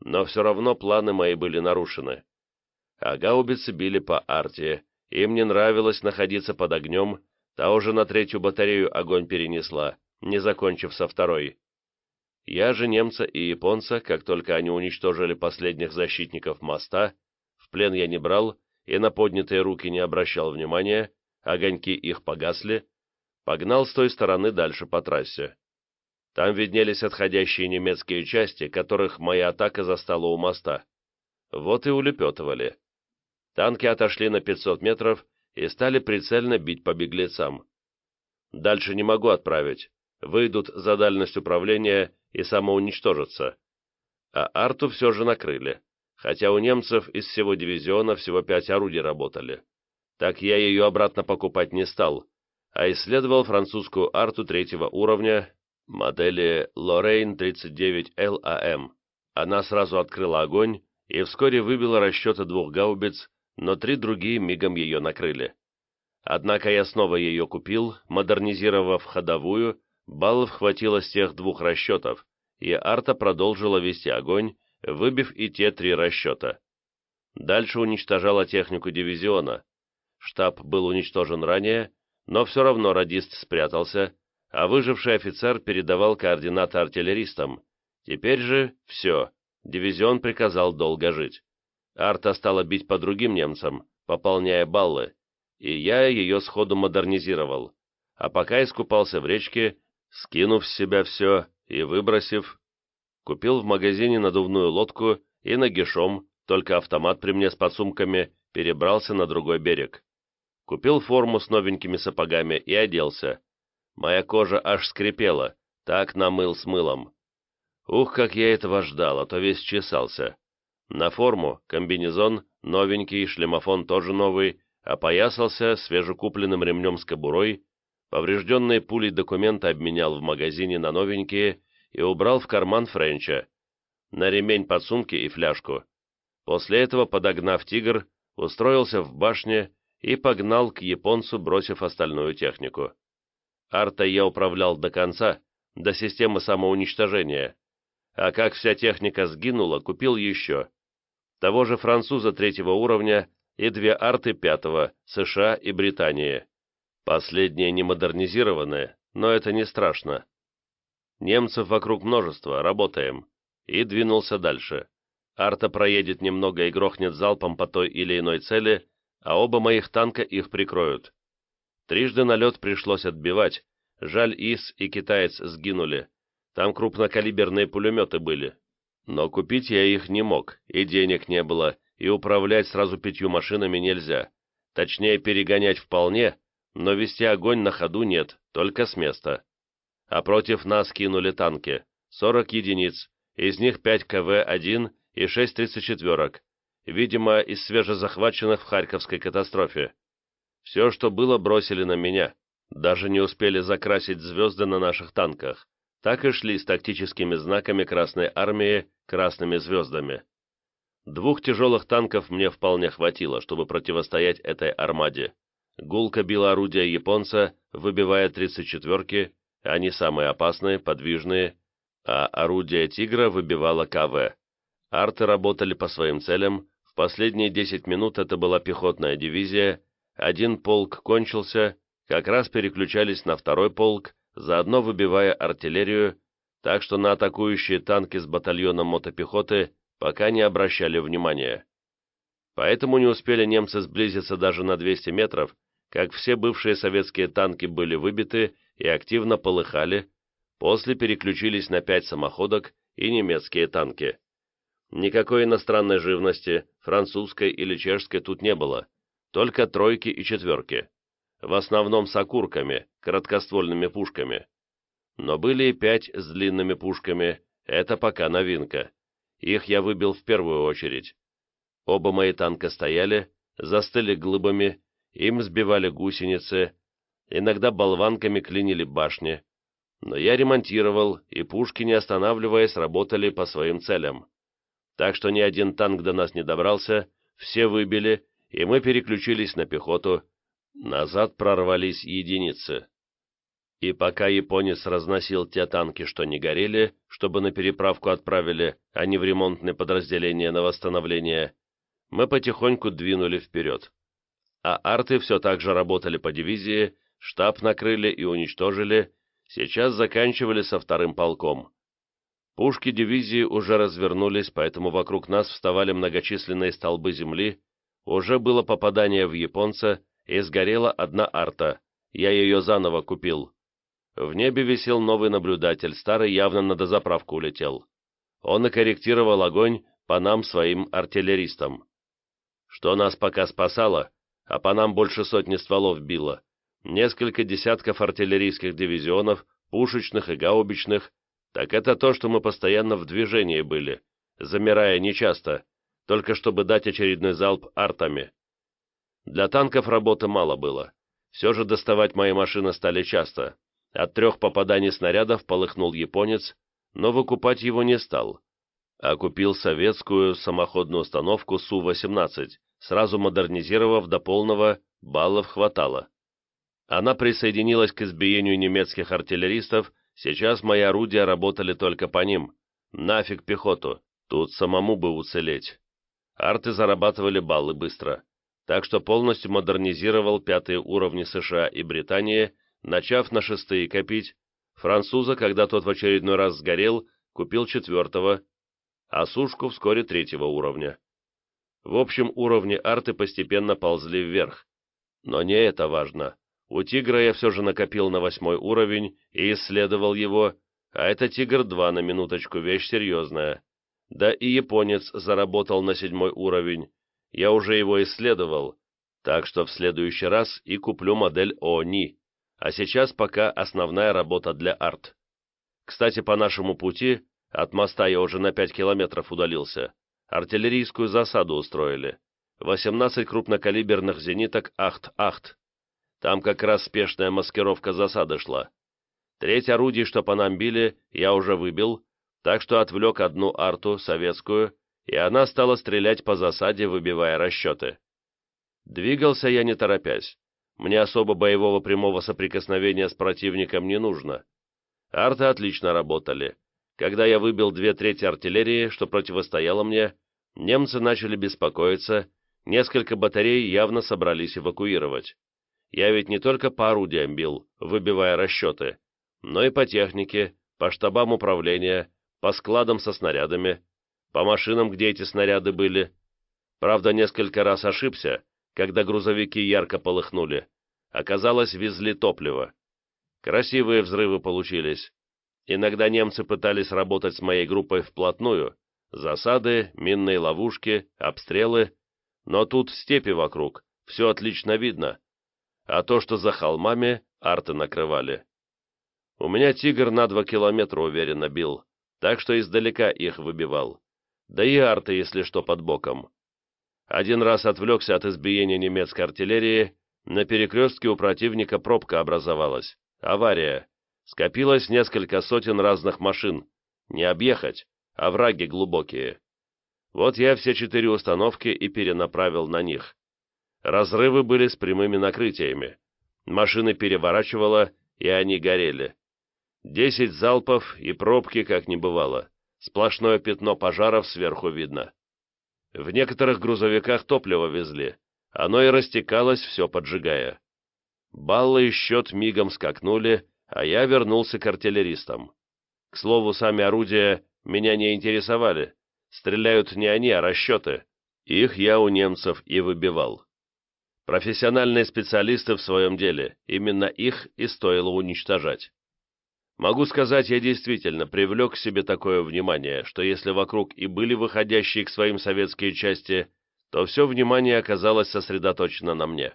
но все равно планы мои были нарушены. А гаубицы били по арте, им не нравилось находиться под огнем, та уже на третью батарею огонь перенесла, не закончив со второй. Я же немца и японца, как только они уничтожили последних защитников моста, в плен я не брал и на поднятые руки не обращал внимания, огоньки их погасли, погнал с той стороны дальше по трассе. Там виднелись отходящие немецкие части, которых моя атака застала у моста. Вот и улепетывали. Танки отошли на 500 метров и стали прицельно бить по беглецам. Дальше не могу отправить. Выйдут за дальность управления и самоуничтожатся. А арту все же накрыли, хотя у немцев из всего дивизиона всего пять орудий работали. Так я ее обратно покупать не стал, а исследовал французскую арту третьего уровня модели Lorraine 39 LAM. Она сразу открыла огонь и вскоре выбила расчеты двух гаубиц, но три другие мигом ее накрыли. Однако я снова ее купил, модернизировав ходовую, баллов хватило с тех двух расчетов, и арта продолжила вести огонь, выбив и те три расчета. Дальше уничтожала технику дивизиона. Штаб был уничтожен ранее, но все равно радист спрятался, а выживший офицер передавал координаты артиллеристам. Теперь же все, дивизион приказал долго жить. Арта стала бить по другим немцам, пополняя баллы, и я ее сходу модернизировал, а пока искупался в речке, скинув с себя все и выбросив, купил в магазине надувную лодку и нагишом, только автомат при мне с подсумками, перебрался на другой берег. Купил форму с новенькими сапогами и оделся. Моя кожа аж скрипела, так намыл с мылом. Ух, как я этого ждал, а то весь чесался. На форму, комбинезон, новенький, шлемофон тоже новый, опоясался свежекупленным ремнем с кобурой, поврежденные пулей документы обменял в магазине на новенькие и убрал в карман Френча, на ремень подсумки и фляжку. После этого, подогнав «Тигр», устроился в башне и погнал к японцу, бросив остальную технику. Арта я управлял до конца, до системы самоуничтожения, а как вся техника сгинула, купил еще. Того же француза третьего уровня и две арты пятого, США и Британии. Последние не модернизированные, но это не страшно. Немцев вокруг множество, работаем. И двинулся дальше. Арта проедет немного и грохнет залпом по той или иной цели, а оба моих танка их прикроют. Трижды налет пришлось отбивать, жаль ИС и китаец сгинули. Там крупнокалиберные пулеметы были. Но купить я их не мог, и денег не было, и управлять сразу пятью машинами нельзя. Точнее, перегонять вполне, но вести огонь на ходу нет, только с места. А против нас кинули танки, 40 единиц, из них 5 КВ-1 и 6 34-ок, видимо, из свежезахваченных в Харьковской катастрофе. Все, что было, бросили на меня, даже не успели закрасить звезды на наших танках, так и шли с тактическими знаками Красной Армии красными звездами. Двух тяжелых танков мне вполне хватило, чтобы противостоять этой армаде. Гулко било орудие японца, выбивая 34-ки, они самые опасные, подвижные, а орудие «Тигра» выбивало КВ. Арты работали по своим целям, в последние 10 минут это была пехотная дивизия, один полк кончился, как раз переключались на второй полк, заодно выбивая артиллерию, так что на атакующие танки с батальоном мотопехоты пока не обращали внимания. Поэтому не успели немцы сблизиться даже на 200 метров, как все бывшие советские танки были выбиты и активно полыхали, после переключились на пять самоходок и немецкие танки. Никакой иностранной живности, французской или чешской тут не было, только тройки и четверки. В основном с окурками, короткоствольными пушками. Но были и пять с длинными пушками, это пока новинка. Их я выбил в первую очередь. Оба мои танка стояли, застыли глыбами, им сбивали гусеницы, иногда болванками клинили башни. Но я ремонтировал, и пушки, не останавливаясь, работали по своим целям. Так что ни один танк до нас не добрался, все выбили, и мы переключились на пехоту. Назад прорвались единицы. И пока японец разносил те танки, что не горели, чтобы на переправку отправили, а не в ремонтное подразделение на восстановление, мы потихоньку двинули вперед. А арты все так же работали по дивизии, штаб накрыли и уничтожили, сейчас заканчивали со вторым полком. Пушки дивизии уже развернулись, поэтому вокруг нас вставали многочисленные столбы земли, уже было попадание в японца, и сгорела одна арта, я ее заново купил. В небе висел новый наблюдатель, старый явно на дозаправку улетел. Он и корректировал огонь по нам своим артиллеристам. Что нас пока спасало, а по нам больше сотни стволов било, несколько десятков артиллерийских дивизионов, пушечных и гаубичных, так это то, что мы постоянно в движении были, замирая нечасто, только чтобы дать очередной залп артами. Для танков работы мало было. Все же доставать мои машины стали часто. От трех попаданий снарядов полыхнул японец, но выкупать его не стал, а купил советскую самоходную установку Су-18, сразу модернизировав до полного, баллов хватало. Она присоединилась к избиению немецких артиллеристов, сейчас мои орудия работали только по ним. Нафиг пехоту, тут самому бы уцелеть. Арты зарабатывали баллы быстро, так что полностью модернизировал пятые уровни США и Британии, начав на шестые копить. Француза, когда тот в очередной раз сгорел, купил четвертого, а сушку вскоре третьего уровня. В общем, уровни арты постепенно ползли вверх. Но не это важно. У тигра я все же накопил на восьмой уровень и исследовал его, а это тигр-2 на минуточку, вещь серьезная. Да и японец заработал на седьмой уровень, я уже его исследовал, так что в следующий раз и куплю модель ОНИ, а сейчас пока основная работа для арт. Кстати, по нашему пути, от моста я уже на 5 километров удалился, артиллерийскую засаду устроили. 18 крупнокалиберных зениток Ахт-Ахт. Там как раз спешная маскировка засады шла. Треть орудий, что по нам били, я уже выбил, так что отвлек одну арту, советскую, и она стала стрелять по засаде, выбивая расчеты. Двигался я не торопясь. Мне особо боевого прямого соприкосновения с противником не нужно. Арты отлично работали. Когда я выбил две трети артиллерии, что противостояло мне, немцы начали беспокоиться, несколько батарей явно собрались эвакуировать. Я ведь не только по орудиям бил, выбивая расчеты, но и по технике, по штабам управления, по складам со снарядами, по машинам, где эти снаряды были. Правда, несколько раз ошибся, когда грузовики ярко полыхнули. Оказалось, везли топливо. Красивые взрывы получились. Иногда немцы пытались работать с моей группой вплотную. Засады, минные ловушки, обстрелы. Но тут степи вокруг, все отлично видно. А то, что за холмами, арты накрывали. У меня «Тигр» на два километра уверенно бил, так что издалека их выбивал да и арты, если что, под боком. Один раз отвлекся от избиения немецкой артиллерии, на перекрестке у противника пробка образовалась, авария. Скопилось несколько сотен разных машин. Не объехать, а враги глубокие. Вот я все четыре установки и перенаправил на них. Разрывы были с прямыми накрытиями. Машины переворачивало, и они горели. Десять залпов и пробки как не бывало. Сплошное пятно пожаров сверху видно. В некоторых грузовиках топливо везли. Оно и растекалось, все поджигая. Баллы и счет мигом скакнули, а я вернулся к артиллеристам. К слову, сами орудия меня не интересовали. Стреляют не они, а расчеты. Их я у немцев и выбивал. Профессиональные специалисты в своем деле, именно их и стоило уничтожать. Могу сказать, я действительно привлек к себе такое внимание, что если вокруг и были выходящие к своим советские части, то все внимание оказалось сосредоточено на мне.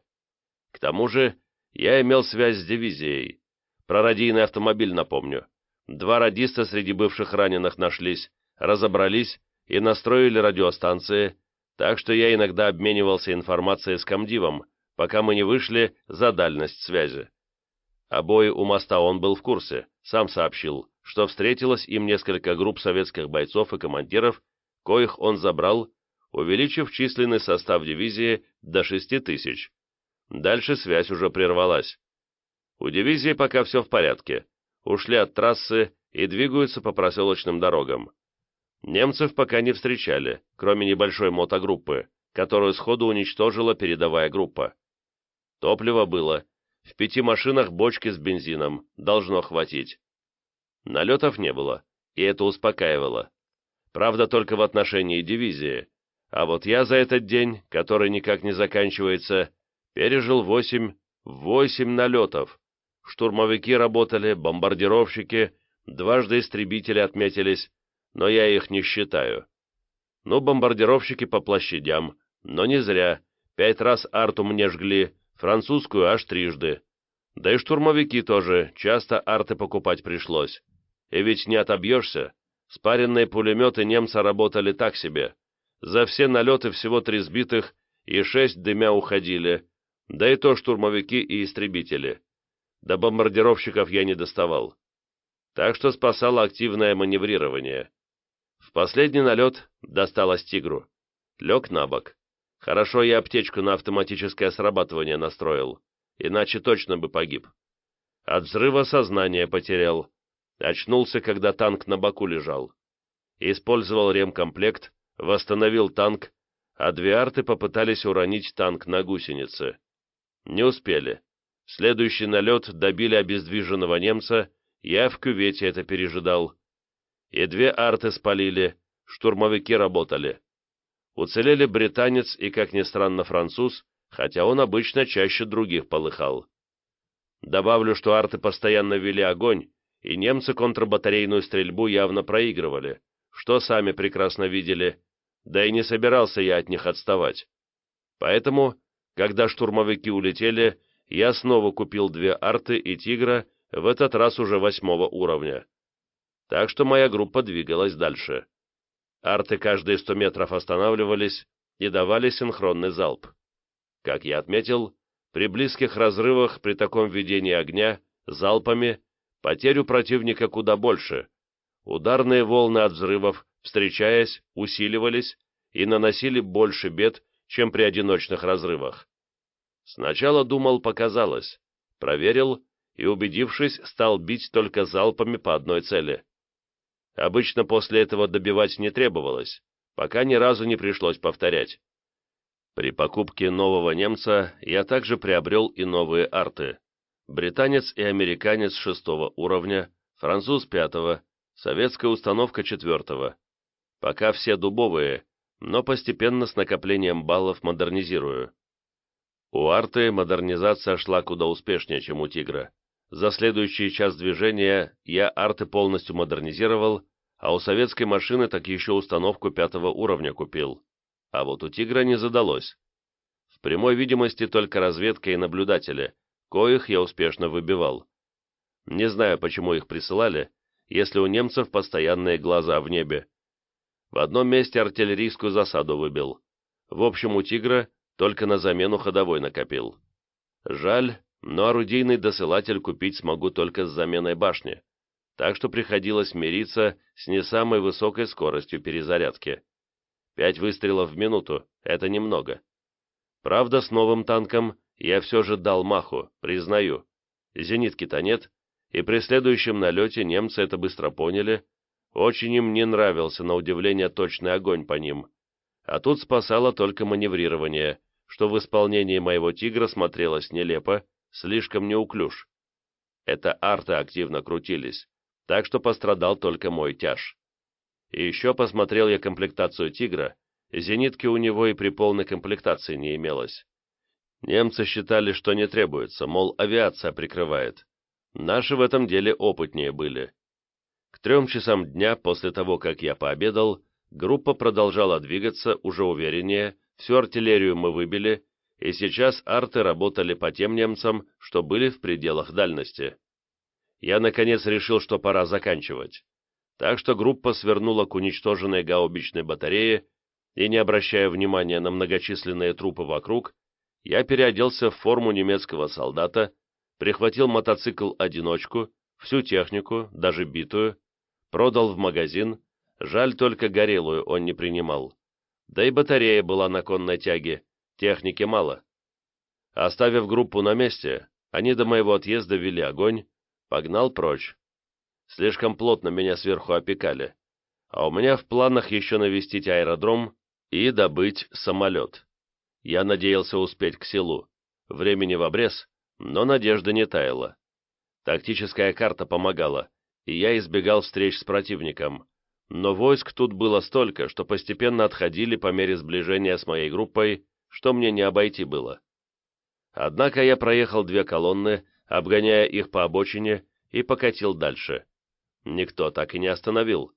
К тому же, я имел связь с дивизией. Про радийный автомобиль напомню. Два радиста среди бывших раненых нашлись, разобрались и настроили радиостанции, так что я иногда обменивался информацией с комдивом, пока мы не вышли за дальность связи. Обои у моста он был в курсе, сам сообщил, что встретилось им несколько групп советских бойцов и командиров, коих он забрал, увеличив численный состав дивизии до шести тысяч. Дальше связь уже прервалась. У дивизии пока все в порядке. Ушли от трассы и двигаются по проселочным дорогам. Немцев пока не встречали, кроме небольшой мотогруппы, которую сходу уничтожила передовая группа. Топлива было. В пяти машинах бочки с бензином. Должно хватить. Налетов не было, и это успокаивало. Правда, только в отношении дивизии. А вот я за этот день, который никак не заканчивается, пережил восемь, восемь налетов. Штурмовики работали, бомбардировщики, дважды истребители отметились, но я их не считаю. Ну, бомбардировщики по площадям, но не зря. Пять раз арту мне жгли, французскую аж трижды. Да и штурмовики тоже, часто арты покупать пришлось. И ведь не отобьешься. Спаренные пулеметы немца работали так себе. За все налеты всего три сбитых и шесть дымя уходили, да и то штурмовики и истребители. До бомбардировщиков я не доставал. Так что спасало активное маневрирование. В последний налет досталось «Тигру». Лег на бок. Хорошо я аптечку на автоматическое срабатывание настроил, иначе точно бы погиб. От взрыва сознание потерял. Очнулся, когда танк на боку лежал. Использовал ремкомплект, восстановил танк, а две арты попытались уронить танк на гусеницы. Не успели. Следующий налет добили обездвиженного немца, я в кювете это пережидал. И две арты спалили, штурмовики работали. Уцелели британец и, как ни странно, француз, хотя он обычно чаще других полыхал. Добавлю, что арты постоянно вели огонь, и немцы контрбатарейную стрельбу явно проигрывали, что сами прекрасно видели, да и не собирался я от них отставать. Поэтому, когда штурмовики улетели, я снова купил две арты и «Тигра», в этот раз уже восьмого уровня. Так что моя группа двигалась дальше. Арты каждые сто метров останавливались и давали синхронный залп. Как я отметил, при близких разрывах при таком ведении огня, залпами, потерю противника куда больше. Ударные волны от взрывов, встречаясь, усиливались и наносили больше бед, чем при одиночных разрывах. Сначала думал, показалось. Проверил и, убедившись, стал бить только залпами по одной цели. Обычно после этого добивать не требовалось, пока ни разу не пришлось повторять. При покупке нового немца я также приобрел и новые арты. Британец и американец шестого уровня, француз пятого, советская установка четвертого. Пока все дубовые, но постепенно с накоплением баллов модернизирую. У арты модернизация шла куда успешнее, чем у тигра. За следующий час движения я арты полностью модернизировал, а у советской машины так еще установку пятого уровня купил. А вот у тигра не задалось. В прямой видимости только разведка и наблюдатели, коих я успешно выбивал. Не знаю, почему их присылали, если у немцев постоянные глаза в небе. В одном месте артиллерийскую засаду выбил. В общем, у «Тигра» только на замену ходовой накопил. Жаль, но орудийный досылатель купить смогу только с заменой башни, так что приходилось мириться с не самой высокой скоростью перезарядки. Пять выстрелов в минуту — это немного. Правда, с новым танком я все же дал маху, признаю. Зенитки-то нет, и при следующем налете немцы это быстро поняли. Очень им не нравился, на удивление, точный огонь по ним. А тут спасало только маневрирование, что в исполнении моего «Тигра» смотрелось нелепо, слишком неуклюж. Это арты активно крутились, так что пострадал только мой тяж. И еще посмотрел я комплектацию «Тигра», зенитки у него и при полной комплектации не имелось. Немцы считали, что не требуется, мол, авиация прикрывает. Наши в этом деле опытнее были. К трем часам дня после того, как я пообедал, группа продолжала двигаться уже увереннее, всю артиллерию мы выбили, и сейчас арты работали по тем немцам, что были в пределах дальности. Я, наконец, решил, что пора заканчивать. Так что группа свернула к уничтоженной гаубичной батарее, и, не обращая внимания на многочисленные трупы вокруг, я переоделся в форму немецкого солдата, прихватил мотоцикл-одиночку, всю технику, даже битую, продал в магазин, жаль только горелую он не принимал. Да и батарея была на конной тяге, техники мало. Оставив группу на месте, Они до моего отъезда вели огонь, погнал прочь. Слишком плотно меня сверху опекали. А у меня в планах еще навестить аэродром и добыть самолет. Я надеялся успеть к селу. Времени в обрез, но надежда не таяла. Тактическая карта помогала, и я избегал встреч с противником. Но войск тут было столько, что постепенно отходили по мере сближения с моей группой, что мне не обойти было. Однако я проехал две колонны, обгоняя их по обочине, и покатил дальше. Никто так и не остановил.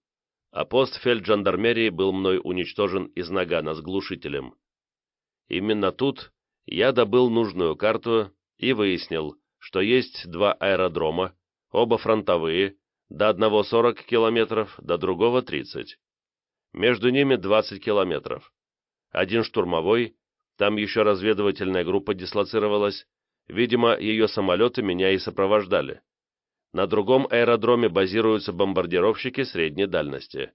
А пост фельджандармерии был мной уничтожен из нагана с глушителем. Именно тут я добыл нужную карту и выяснил, что есть два аэродрома, оба фронтовые, до одного 40 километров, до другого 30. Между ними 20 километров. Один штурмовой, там еще разведывательная группа дислоцировалась, видимо, ее самолеты меня и сопровождали. На другом аэродроме базируются бомбардировщики средней дальности.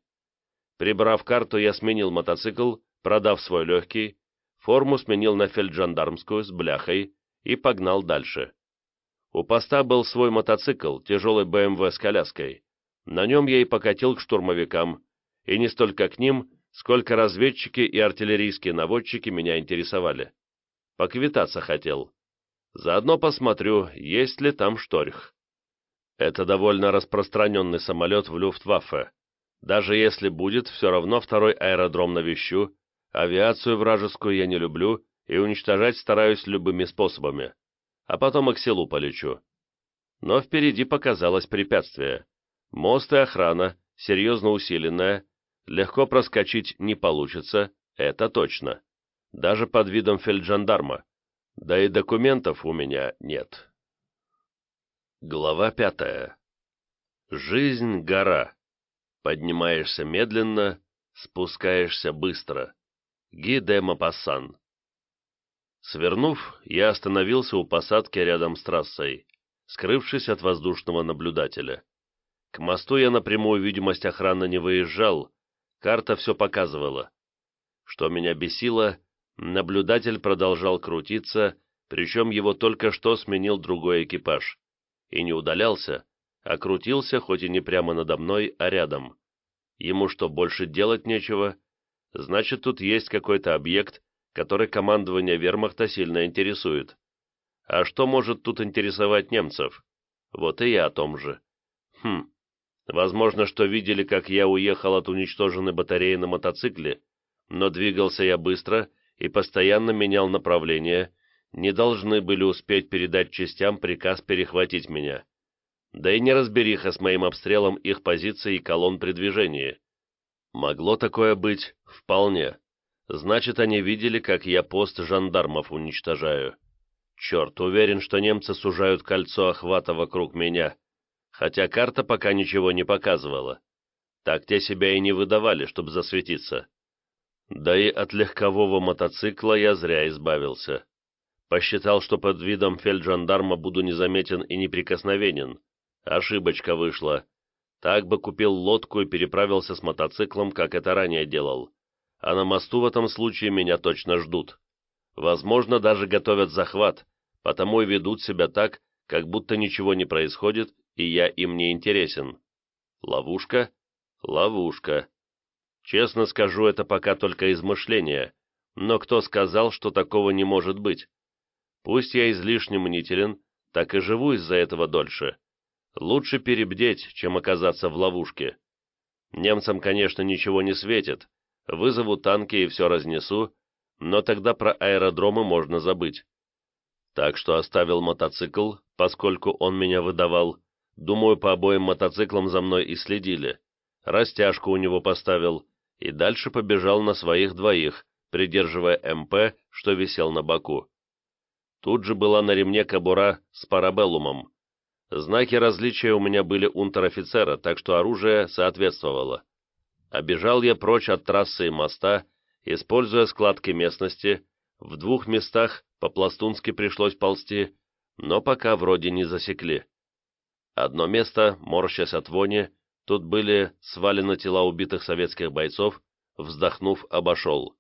Прибрав карту, я сменил мотоцикл, продав свой легкий, форму сменил на фельджандармскую с бляхой и погнал дальше. У поста был свой мотоцикл, тяжелый БМВ с коляской. На нем я и покатил к штурмовикам, и не столько к ним, сколько разведчики и артиллерийские наводчики меня интересовали. Поквитаться хотел. Заодно посмотрю, есть ли там шторх. Это довольно распространенный самолет в Люфтваффе. Даже если будет, все равно второй аэродром навещу, авиацию вражескую я не люблю и уничтожать стараюсь любыми способами. А потом и к селу полечу. Но впереди показалось препятствие. Мост и охрана, серьезно усиленная, легко проскочить не получится, это точно. Даже под видом фельджандарма. Да и документов у меня нет. Глава пятая. Жизнь — гора. Поднимаешься медленно, спускаешься быстро. Ги де Мапассан. Свернув, я остановился у посадки рядом с трассой, скрывшись от воздушного наблюдателя. К мосту я напрямую видимость охраны не выезжал, карта все показывала. Что меня бесило, наблюдатель продолжал крутиться, причем его только что сменил другой экипаж и не удалялся, а крутился хоть и не прямо надо мной, а рядом. Ему что, больше делать нечего? Значит, тут есть какой-то объект, который командование вермахта сильно интересует. А что может тут интересовать немцев? Вот и я о том же. Хм, возможно, что видели, как я уехал от уничтоженной батареи на мотоцикле, но двигался я быстро и постоянно менял направление, не должны были успеть передать частям приказ перехватить меня. Да и не разбериха с моим обстрелом их позиций и колонн при движении. Могло такое быть? Вполне. Значит, они видели, как я пост жандармов уничтожаю. Черт, уверен, что немцы сужают кольцо охвата вокруг меня, хотя карта пока ничего не показывала. Так те себя и не выдавали, чтобы засветиться. Да и от легкового мотоцикла я зря избавился. Посчитал, что под видом фельджандарма буду незаметен и неприкосновенен. Ошибочка вышла. Так бы купил лодку и переправился с мотоциклом, как это ранее делал. А на мосту в этом случае меня точно ждут. Возможно, даже готовят захват, потому и ведут себя так, как будто ничего не происходит, и я им не интересен. Ловушка? Ловушка. Честно скажу, это пока только измышление, но кто сказал, что такого не может быть? Пусть я излишне мнителен, так и живу из-за этого дольше. Лучше перебдеть, чем оказаться в ловушке. Немцам, конечно, ничего не светит. Вызову танки и все разнесу, но тогда про аэродромы можно забыть. Так что оставил мотоцикл, поскольку он меня выдавал. Думаю, по обоим мотоциклам за мной и следили. Растяжку у него поставил и дальше побежал на своих двоих, придерживая МП, что висел на боку. Тут же была на ремне кобура с парабеллумом. Знаки различия у меня были унтер-офицера, так что оружие соответствовало. Обежал я прочь от трассы и моста, используя складки местности, в двух местах по-пластунски пришлось ползти, но пока вроде не засекли. Одно место, морщась от вони, тут были свалены тела убитых советских бойцов, вздохнув, обошел.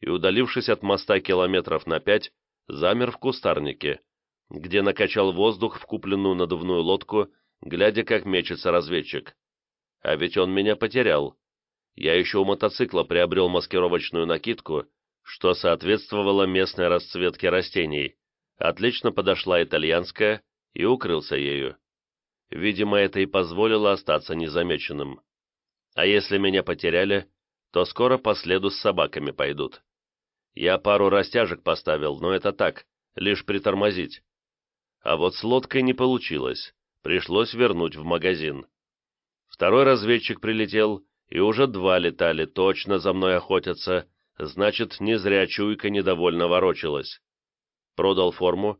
И, удалившись от моста километров на пять, замер в кустарнике. где накачал воздух в купленную надувную лодку, глядя, как мечется разведчик. А ведь он меня потерял. Я еще у мотоцикла приобрел маскировочную накидку, что соответствовало местной расцветке растений. Отлично подошла итальянская, и укрылся ею. Видимо, это и позволило остаться незамеченным. А если меня потеряли, то скоро по следу с собаками пойдут. Я пару растяжек поставил, но это так, лишь притормозить. А вот с лодкой не получилось, пришлось вернуть в магазин. Второй разведчик прилетел, и уже два летали, точно за мной охотятся, значит, не зря чуйка недовольно ворочалась. Продал форму,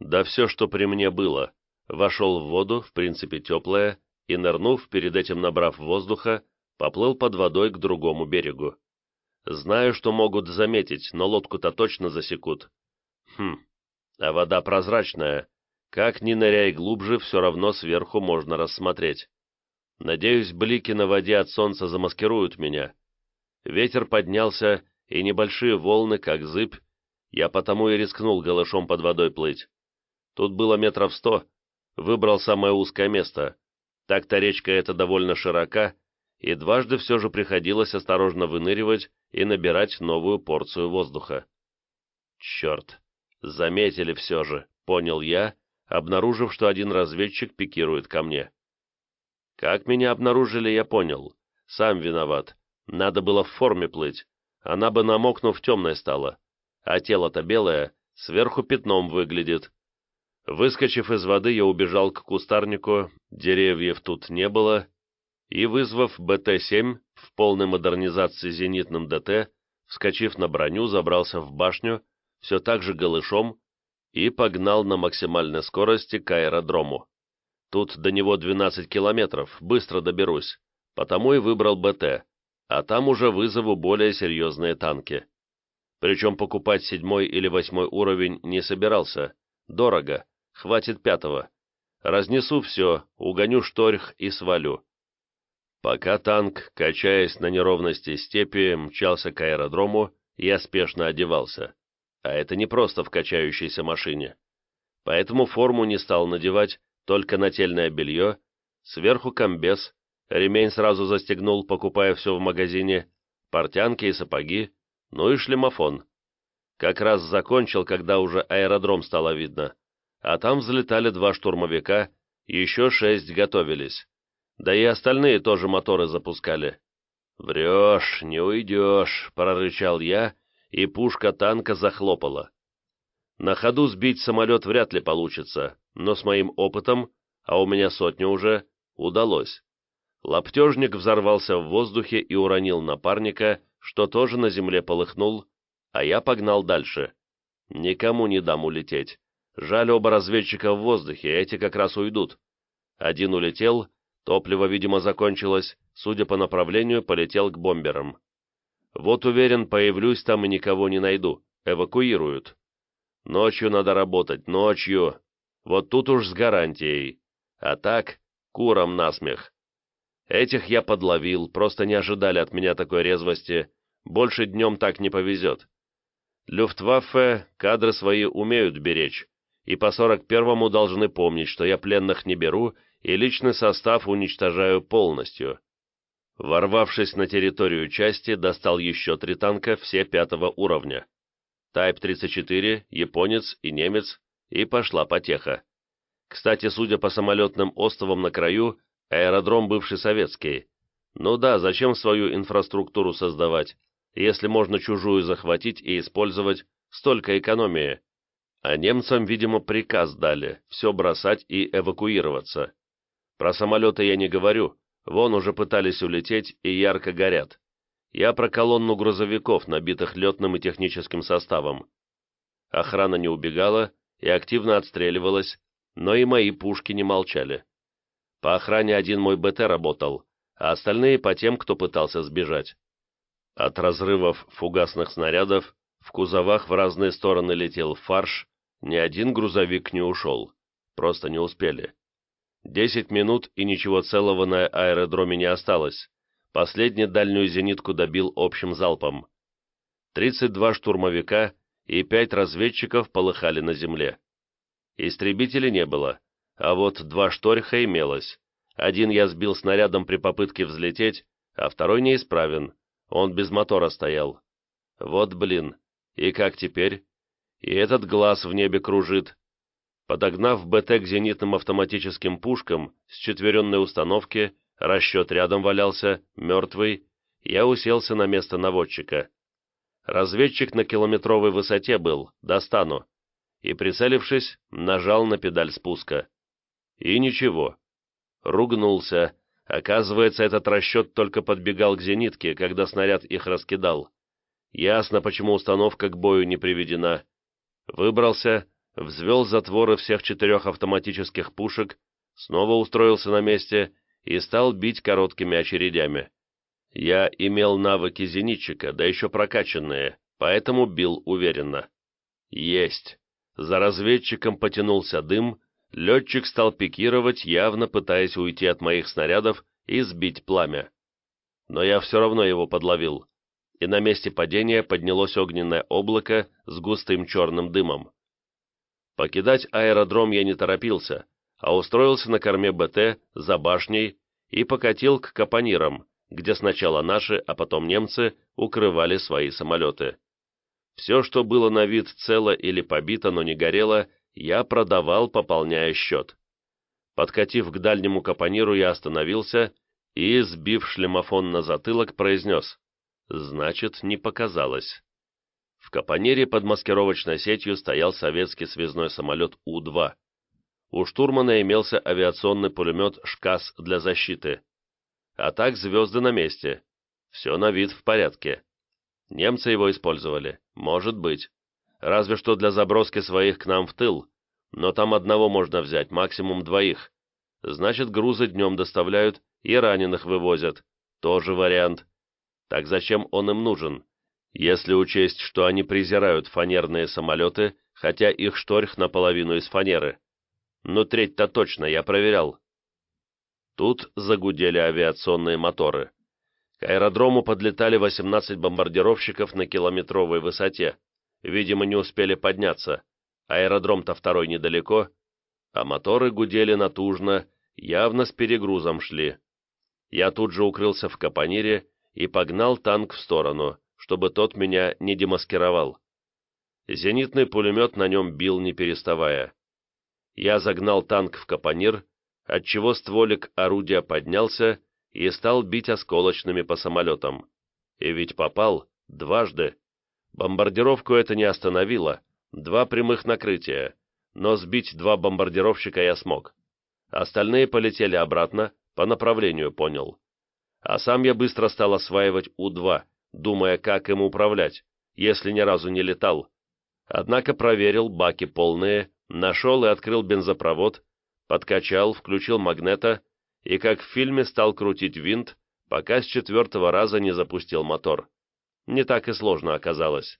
да все, что при мне было, вошел в воду, в принципе теплая, и, нырнув, перед этим набрав воздуха, поплыл под водой к другому берегу. Знаю, что могут заметить, но лодку-то точно засекут. Хм, а вода прозрачная, как ни ныряй глубже, все равно сверху можно рассмотреть. Надеюсь, блики на воде от солнца замаскируют меня. Ветер поднялся, и небольшие волны, как зыбь, я потому и рискнул голышом под водой плыть. Тут было метров сто, выбрал самое узкое место. Так-то речка эта довольно широка, и дважды все же приходилось осторожно выныривать и набирать новую порцию воздуха. Черт, заметили все же, понял я, обнаружив, что один разведчик пикирует ко мне. Как меня обнаружили, я понял. Сам виноват. Надо было в форме плыть. Она бы, намокнув, темной стала. А тело-то белое, сверху пятном выглядит. Выскочив из воды, я убежал к кустарнику, деревьев тут не было, и, вызвав БТ-7 в полной модернизации зенитным ДТ, вскочив на броню, забрался в башню, все так же голышом, и погнал на максимальной скорости к аэродрому. Тут до него 12 километров, быстро доберусь, потому и выбрал БТ, а там уже вызову более серьезные танки. Причем покупать седьмой или восьмой уровень не собирался, дорого, хватит пятого. Разнесу все, угоню шторх и свалю. Пока танк, качаясь на неровности степи, мчался к аэродрому, я спешно одевался а это не просто в качающейся машине. Поэтому форму не стал надевать, только нательное белье, сверху комбез, ремень сразу застегнул, покупая все в магазине, портянки и сапоги, ну и шлемофон. Как раз закончил, когда уже аэродром стало видно, а там взлетали два штурмовика, еще шесть готовились. Да и остальные тоже моторы запускали. «Врешь, не уйдешь», — прорычал я, и пушка танка захлопала. На ходу сбить самолет вряд ли получится, но с моим опытом, а у меня сотня уже, удалось. Лаптежник взорвался в воздухе и уронил напарника, что тоже на земле полыхнул, а я погнал дальше. Никому не дам улететь. Жаль оба разведчика в воздухе, эти как раз уйдут. Один улетел, топливо, видимо, закончилось, судя по направлению, полетел к бомберам. Вот уверен, появлюсь там и никого не найду. Эвакуируют. Ночью надо работать, ночью. Вот тут уж с гарантией. А так, курам насмех. Этих я подловил, просто не ожидали от меня такой резвости. Больше днем так не повезет. Люфтваффе кадры свои умеют беречь, и по сорок первому должны помнить, что я пленных не беру и личный состав уничтожаю полностью. Ворвавшись на территорию части, достал еще три танка, все пятого уровня. Тайп-34, японец и немец, и пошла потеха. Кстати, судя по самолетным островам на краю, аэродром бывший советский. Ну да, зачем свою инфраструктуру создавать, если можно чужую захватить и использовать, столько экономии. А немцам, видимо, приказ дали, все бросать и эвакуироваться. Про самолеты я не говорю, Вон уже пытались улететь и ярко горят. Я про колонну грузовиков, набитых летным и техническим составом. Охрана не убегала и активно отстреливалась, но и мои пушки не молчали. По охране один мой БТ работал, а остальные по тем, кто пытался сбежать. От разрывов фугасных снарядов в кузовах в разные стороны летел фарш, ни один грузовик не ушел, просто не успели. Десять минут, и ничего целого на аэродроме не осталось. Последний дальнюю зенитку добил общим залпом. 32 штурмовика и пять разведчиков полыхали на земле. Истребителей не было, а вот два шторха имелось. Один я сбил снарядом при попытке взлететь, а второй неисправен, он без мотора стоял. Вот блин, и как теперь? И этот глаз в небе кружит. Подогнав БТ к зенитным автоматическим пушкам с четверенной установки, расчет рядом валялся, мертвый, я уселся на место наводчика. Разведчик на километровой высоте был, достану. И, прицелившись, нажал на педаль спуска. И ничего. Ругнулся. Оказывается, этот расчет только подбегал к зенитке, когда снаряд их раскидал. Ясно, почему установка к бою не приведена. Выбрался, взвел затворы всех четырех автоматических пушек, снова устроился на месте и стал бить короткими очередями. Я имел навыки зенитчика, да еще прокачанные, поэтому бил уверенно. Есть. За разведчиком потянулся дым, летчик стал пикировать, явно пытаясь уйти от моих снарядов и сбить пламя. Но я все равно его подловил, и на месте падения поднялось огненное облако с густым черным дымом. Покидать аэродром я не торопился, а устроился на корме БТ за башней и покатил к капонирам, где сначала наши, а потом немцы укрывали свои самолеты. Все, что было на вид цело или побито, но не горело, я продавал, пополняя счет. Подкатив к дальнему капониру, я остановился и, сбив шлемофон на затылок, произнес «Значит, не показалось». В капонире под маскировочной сетью стоял советский связной самолет У-2. У штурмана имелся авиационный пулемет «ШКАС» для защиты. А так звезды на месте. Все на вид в порядке. Немцы его использовали. Может быть разве что для заброски своих к нам в тыл, но там одного можно взять, максимум двоих. Значит, грузы днем доставляют и раненых вывозят. Тоже вариант. Так зачем он им нужен? Если учесть, что они презирают фанерные самолеты, хотя их шторх наполовину из фанеры. Ну, треть-то точно, я проверял. Тут загудели авиационные моторы. К аэродрому подлетали 18 бомбардировщиков на километровой высоте. Видимо, не успели подняться. Аэродром-то второй недалеко, а моторы гудели натужно, явно с перегрузом шли. Я тут же укрылся в капонире и погнал танк в сторону, чтобы тот меня не демаскировал. Зенитный пулемет на нем бил, не переставая. Я загнал танк в капонир, отчего стволик орудия поднялся и стал бить осколочными по самолетам. И ведь попал дважды. Бомбардировку это не остановило, два прямых накрытия, но сбить два бомбардировщика я смог. Остальные полетели обратно, по направлению понял. А сам я быстро стал осваивать У-2, думая, как им управлять, если ни разу не летал. Однако проверил, баки полные, нашел и открыл бензопровод, подкачал, включил магнета и, как в фильме, стал крутить винт, пока с четвертого раза не запустил мотор не так и сложно оказалось.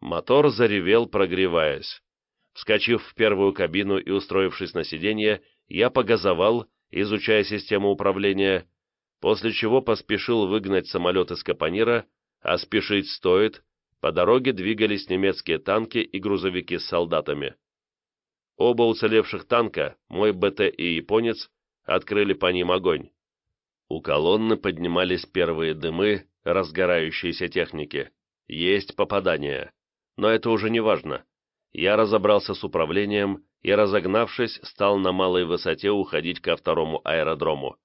Мотор заревел, прогреваясь. Вскочив в первую кабину и устроившись на сиденье, я погазовал, изучая систему управления, после чего поспешил выгнать самолет из капонира, а спешить стоит, по дороге двигались немецкие танки и грузовики с солдатами. Оба уцелевших танка, мой БТ и японец, открыли по ним огонь. У колонны поднимались первые дымы, разгорающейся техники. Есть попадания. Но это уже не важно. Я разобрался с управлением и, разогнавшись, стал на малой высоте уходить ко второму аэродрому.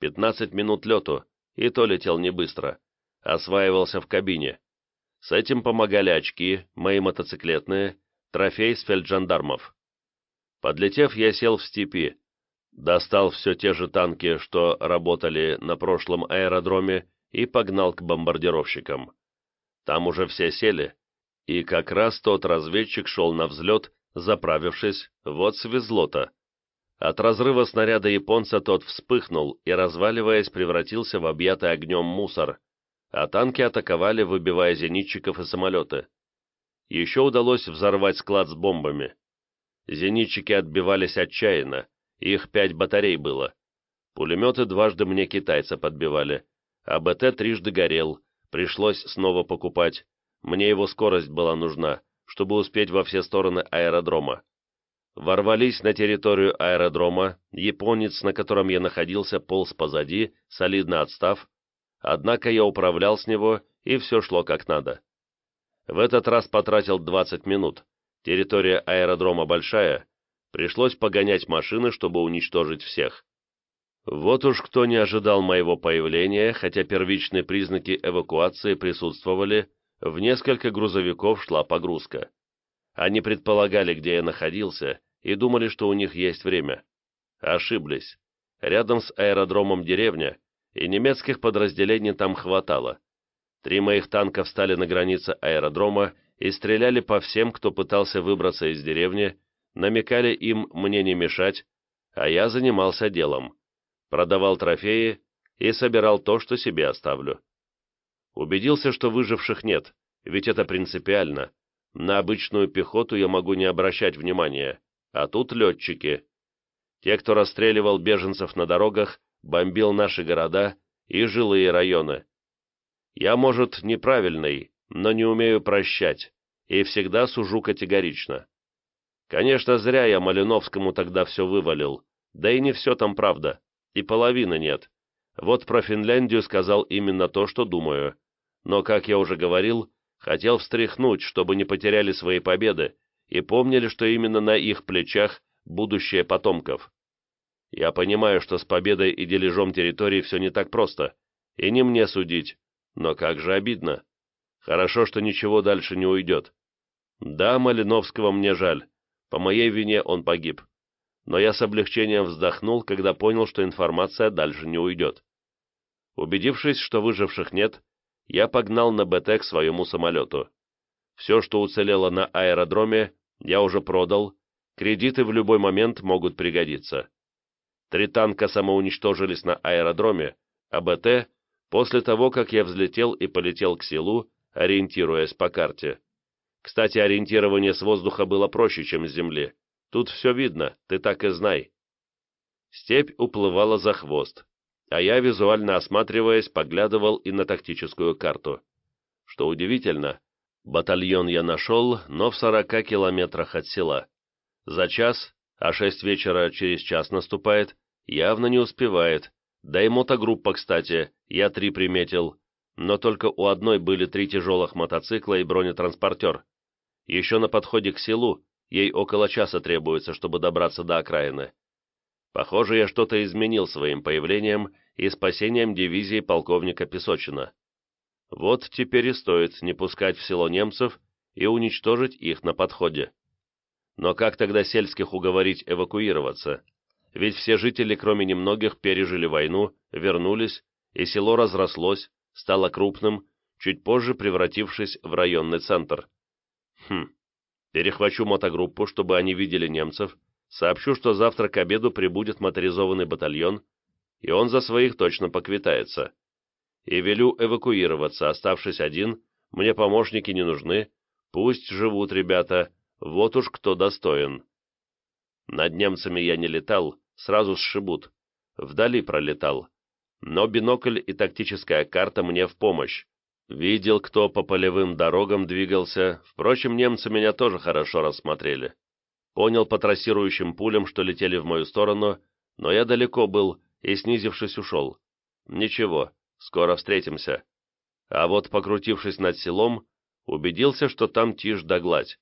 15 минут лету, и то летел не быстро. Осваивался в кабине. С этим помогали очки, мои мотоциклетные, трофей с фельджандармов. Подлетев, я сел в степи, достал все те же танки, что работали на прошлом аэродроме, и погнал к бомбардировщикам. Там уже все сели, и как раз тот разведчик шел на взлет, заправившись, вот свезло-то. От разрыва снаряда японца тот вспыхнул и, разваливаясь, превратился в объятый огнем мусор, а танки атаковали, выбивая зенитчиков и самолеты. Еще удалось взорвать склад с бомбами. Зенитчики отбивались отчаянно, их пять батарей было. Пулеметы дважды мне китайца подбивали, а БТ трижды горел, пришлось снова покупать. Мне его скорость была нужна, чтобы успеть во все стороны аэродрома. Ворвались на территорию аэродрома, японец, на котором я находился, полз позади, солидно отстав, однако я управлял с него, и все шло как надо. В этот раз потратил 20 минут, территория аэродрома большая, пришлось погонять машины, чтобы уничтожить всех. Вот уж кто не ожидал моего появления, хотя первичные признаки эвакуации присутствовали, в несколько грузовиков шла погрузка. Они предполагали, где я находился, и думали, что у них есть время. Ошиблись. Рядом с аэродромом деревня, и немецких подразделений там хватало. Три моих танка встали на границе аэродрома и стреляли по всем, кто пытался выбраться из деревни, намекали им мне не мешать, а я занимался делом. Продавал трофеи и собирал то, что себе оставлю. Убедился, что выживших нет, ведь это принципиально. На обычную пехоту я могу не обращать внимания, а тут летчики. Те, кто расстреливал беженцев на дорогах, бомбил наши города и жилые районы. Я, может, неправильный, но не умею прощать, и всегда сужу категорично. Конечно, зря я Малиновскому тогда все вывалил, да и не все там правда, и половины нет. Вот про Финляндию сказал именно то, что думаю. Но, как я уже говорил, хотел встряхнуть, чтобы не потеряли свои победы и помнили, что именно на их плечах будущее потомков. Я понимаю, что с победой и дележом территории все не так просто, и не мне судить, но как же обидно. Хорошо, что ничего дальше не уйдет. Да, Малиновского мне жаль, по моей вине он погиб. Но я с облегчением вздохнул, когда понял, что информация дальше не уйдет. Убедившись, что выживших нет, я погнал на БТ к своему самолету. Все, что уцелело на аэродроме, я уже продал, кредиты в любой момент могут пригодиться. Три танка самоуничтожились на аэродроме, а БТ после того, как я взлетел и полетел к селу, ориентируясь по карте. Кстати, ориентирование с воздуха было проще, чем с земли. Тут все видно, ты так и знай. Степь уплывала за хвост, а я, визуально осматриваясь, поглядывал и на тактическую карту. Что удивительно, батальон я нашел, но в сорока километрах от села. За час, а шесть вечера через час наступает, явно не успевает, да и мотогруппа, кстати, я три приметил, но только у одной были три тяжелых мотоцикла и бронетранспортер. Еще на подходе к селу ей около часа требуется, чтобы добраться до окраины. Похоже, я что-то изменил своим появлением и спасением дивизии полковника Песочина. Вот теперь и стоит не пускать в село немцев и уничтожить их на подходе. Но как тогда сельских уговорить эвакуироваться? ведь все жители, кроме немногих, пережили войну, вернулись, и село разрослось, стало крупным, чуть позже превратившись в районный центр. Хм, перехвачу мотогруппу, чтобы они видели немцев, сообщу, что завтра к обеду прибудет моторизованный батальон, и он за своих точно поквитается. И велю эвакуироваться, оставшись один, мне помощники не нужны, пусть живут ребята, вот уж кто достоин. Над немцами я не летал, сразу сшибут. Вдали пролетал. Но бинокль и тактическая карта мне в помощь. Видел, кто по полевым дорогам двигался, впрочем, немцы меня тоже хорошо рассмотрели. Понял по трассирующим пулям, что летели в мою сторону, но я далеко был и, снизившись, ушел. Ничего, скоро встретимся. А вот, покрутившись над селом, убедился, что там тишь да гладь.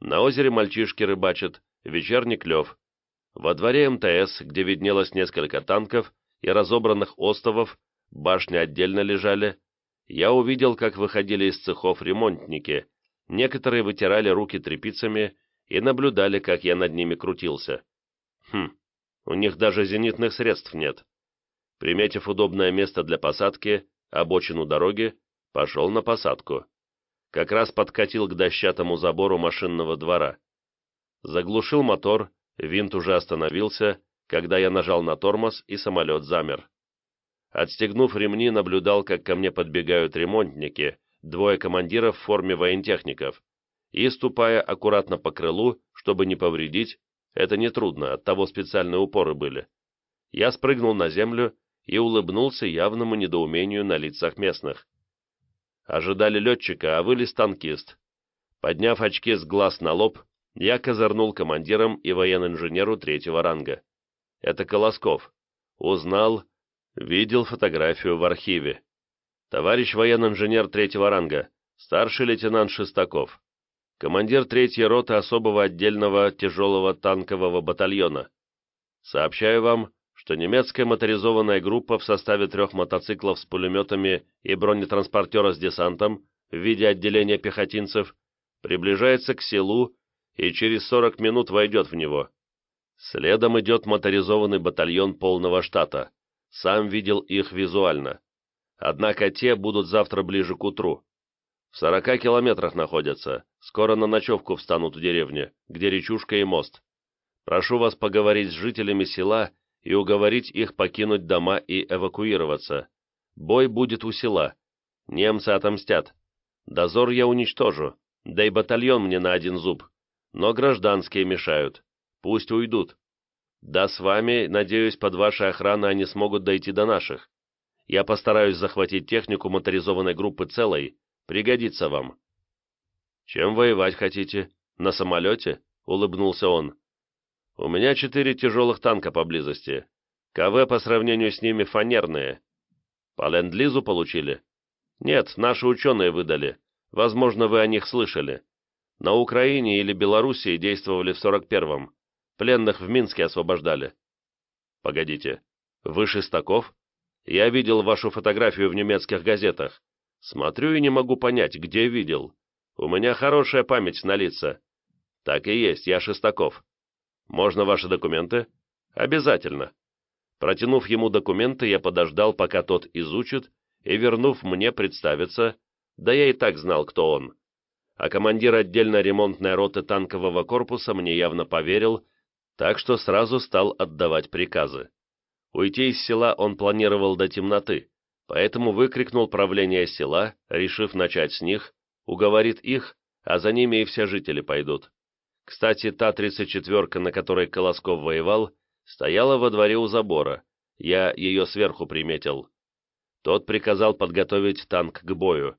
На озере мальчишки рыбачат, вечерний клев. Во дворе МТС, где виднелось несколько танков и разобранных остовов, башни отдельно лежали, я увидел, как выходили из цехов ремонтники, некоторые вытирали руки тряпицами и наблюдали, как я над ними крутился. Хм, у них даже зенитных средств нет. Приметив удобное место для посадки, обочину дороги, пошел на посадку. Как раз подкатил к дощатому забору машинного двора заглушил мотор, винт уже остановился, когда я нажал на тормоз, и самолет замер. Отстегнув ремни, наблюдал, как ко мне подбегают ремонтники, двое командиров в форме воентехников, и, ступая аккуратно по крылу, чтобы не повредить, это нетрудно, от того специальные упоры были. Я спрыгнул на землю и улыбнулся явному недоумению на лицах местных. Ожидали летчика, а вылез танкист. Подняв очки с глаз на лоб, я козырнул командиром и военно-инженеру третьего ранга. Это Колосков. Узнал, видел фотографию в архиве. Товарищ военно-инженер третьего ранга, старший лейтенант Шестаков. Командир третьей роты особого отдельного тяжелого танкового батальона. Сообщаю вам, что немецкая моторизованная группа в составе трех мотоциклов с пулеметами и бронетранспортера с десантом в виде отделения пехотинцев приближается к селу и через 40 минут войдет в него. Следом идет моторизованный батальон полного штата. Сам видел их визуально. Однако те будут завтра ближе к утру. В 40 километрах находятся. Скоро на ночевку встанут в деревне, где речушка и мост. Прошу вас поговорить с жителями села и уговорить их покинуть дома и эвакуироваться. Бой будет у села. Немцы отомстят. Дозор я уничтожу, да и батальон мне на один зуб. Но гражданские мешают. Пусть уйдут. Да с вами, надеюсь, под вашей охраной они смогут дойти до наших. Я постараюсь захватить технику моторизованной группы целой. Пригодится вам. Чем воевать хотите? На самолете? Улыбнулся он. У меня четыре тяжелых танка поблизости. КВ по сравнению с ними фанерные. По ленд-лизу получили? Нет, наши ученые выдали. Возможно, вы о них слышали. На Украине или Белоруссии действовали в 41-м. Пленных в Минске освобождали. Погодите, вы Шестаков? Я видел вашу фотографию в немецких газетах. Смотрю и не могу понять, где видел. У меня хорошая память на лица. Так и есть, я Шестаков. Можно ваши документы? Обязательно. Протянув ему документы, я подождал, пока тот изучит, и, вернув мне представиться, да я и так знал, кто он. А командир отдельно ремонтной роты танкового корпуса мне явно поверил, так что сразу стал отдавать приказы. Уйти из села он планировал до темноты, поэтому выкрикнул правление села, решив начать с них, уговорит их, а за ними и все жители пойдут. Кстати, та 34-ка, на которой Колосков воевал, стояла во дворе у забора. Я ее сверху приметил. Тот приказал подготовить танк к бою.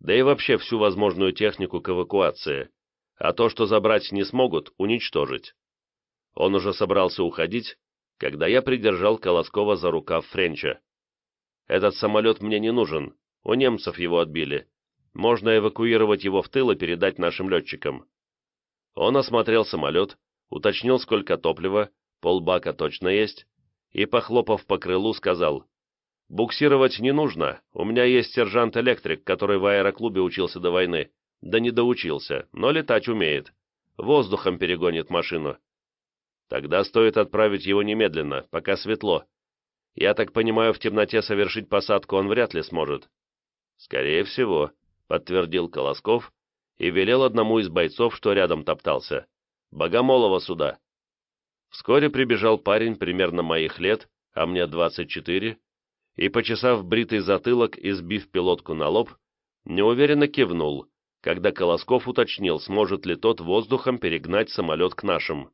Да и вообще всю возможную технику к эвакуации. А то, что забрать не смогут, уничтожить. Он уже собрался уходить, когда я придержал Колоскова за рукав Френча. «Этот самолет мне не нужен, у немцев его отбили. Можно эвакуировать его в тыл и передать нашим летчикам. Он осмотрел самолет, уточнил, сколько топлива, полбака точно есть, и, похлопав по крылу, сказал, «Буксировать не нужно, у меня есть сержант-электрик, который в аэроклубе учился до войны, да не доучился, но летать умеет, воздухом перегонит машину. Тогда стоит отправить его немедленно, пока светло. Я так понимаю, в темноте совершить посадку он вряд ли сможет». «Скорее всего», — подтвердил Колосков, и велел одному из бойцов, что рядом топтался. «Богомолова сюда!» Вскоре прибежал парень примерно моих лет, а мне 24, и, почесав бритый затылок и сбив пилотку на лоб, неуверенно кивнул, когда Колосков уточнил, сможет ли тот воздухом перегнать самолет к нашим.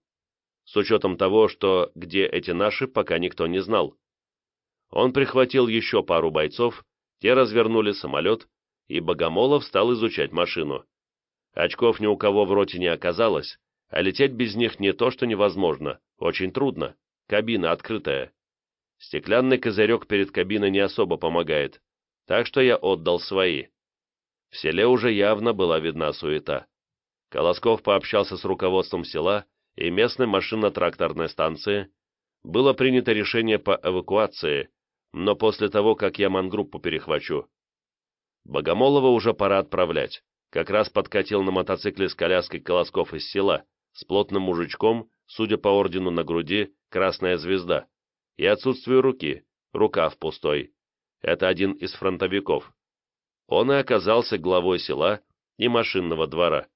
С учетом того, что где эти наши, пока никто не знал. Он прихватил еще пару бойцов, те развернули самолет, и Богомолов стал изучать машину. Очков ни у кого в роте не оказалось, а лететь без них не то что невозможно, очень трудно, кабина открытая. Стеклянный козырек перед кабиной не особо помогает, так что я отдал свои. В селе уже явно была видна суета. Колосков пообщался с руководством села и местной машинно-тракторной станции. Было принято решение по эвакуации, но после того, как я мангруппу перехвачу. Богомолова уже пора отправлять как раз подкатил на мотоцикле с коляской Колосков из села, с плотным мужичком, судя по ордену на груди, красная звезда, и отсутствию руки, рукав пустой. Это один из фронтовиков. Он и оказался главой села и машинного двора.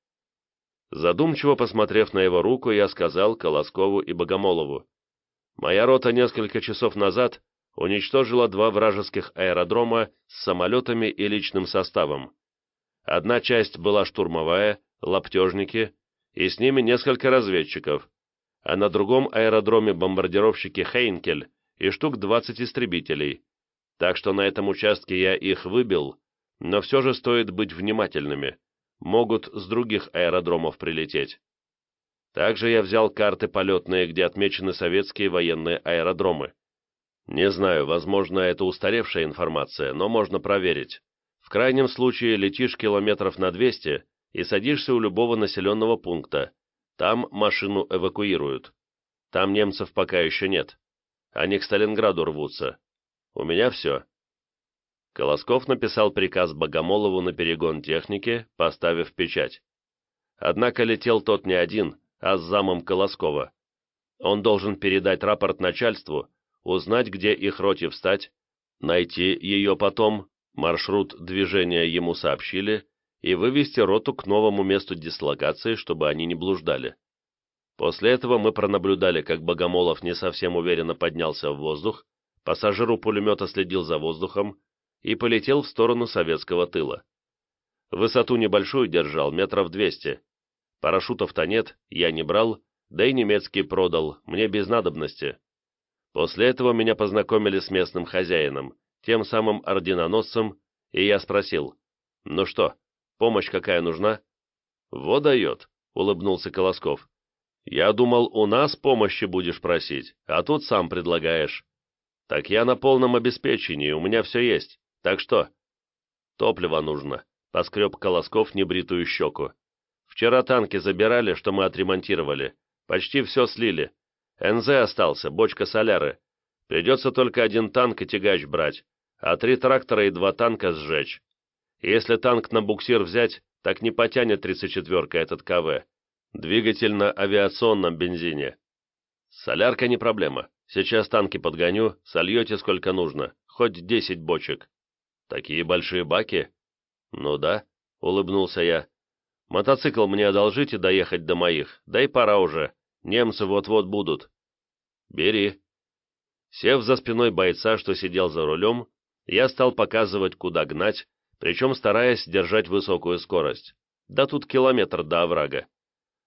Задумчиво посмотрев на его руку, я сказал Колоскову и Богомолову, «Моя рота несколько часов назад уничтожила два вражеских аэродрома с самолетами и личным составом. Одна часть была штурмовая, лаптежники, и с ними несколько разведчиков, а на другом аэродроме бомбардировщики «Хейнкель» и штук 20 истребителей. Так что на этом участке я их выбил, но все же стоит быть внимательными. Могут с других аэродромов прилететь. Также я взял карты полетные, где отмечены советские военные аэродромы. Не знаю, возможно, это устаревшая информация, но можно проверить. В крайнем случае летишь километров на 200 и садишься у любого населенного пункта. Там машину эвакуируют. Там немцев пока еще нет. Они к Сталинграду рвутся. У меня все. Колосков написал приказ Богомолову на перегон техники, поставив печать. Однако летел тот не один, а с замом Колоскова. Он должен передать рапорт начальству, узнать, где их роте встать, найти ее потом, маршрут движения ему сообщили, и вывести роту к новому месту дислокации, чтобы они не блуждали. После этого мы пронаблюдали, как Богомолов не совсем уверенно поднялся в воздух, пассажир у пулемета следил за воздухом и полетел в сторону советского тыла. Высоту небольшую держал, метров двести. Парашютов-то нет, я не брал, да и немецкий продал, мне без надобности. После этого меня познакомили с местным хозяином, тем самым орденоносцем, и я спросил, «Ну что, помощь какая нужна?» «Во дает», — улыбнулся Колосков. Я думал, у нас помощи будешь просить, а тут сам предлагаешь. Так я на полном обеспечении, у меня все есть. Так что? Топливо нужно, поскреб Колосков небритую щеку. Вчера танки забирали, что мы отремонтировали. Почти все слили. НЗ остался, бочка соляры. Придется только один танк и тягач брать, а три трактора и два танка сжечь. Если танк на буксир взять, так не потянет 34-ка этот КВ. Двигатель на авиационном бензине. Солярка не проблема. Сейчас танки подгоню, сольете сколько нужно, хоть десять бочек. Такие большие баки? Ну да, улыбнулся я. Мотоцикл мне одолжите доехать до моих, да и пора уже. Немцы вот-вот будут. Бери. Сев за спиной бойца, что сидел за рулем, я стал показывать, куда гнать, причем стараясь держать высокую скорость. Да тут километр до оврага.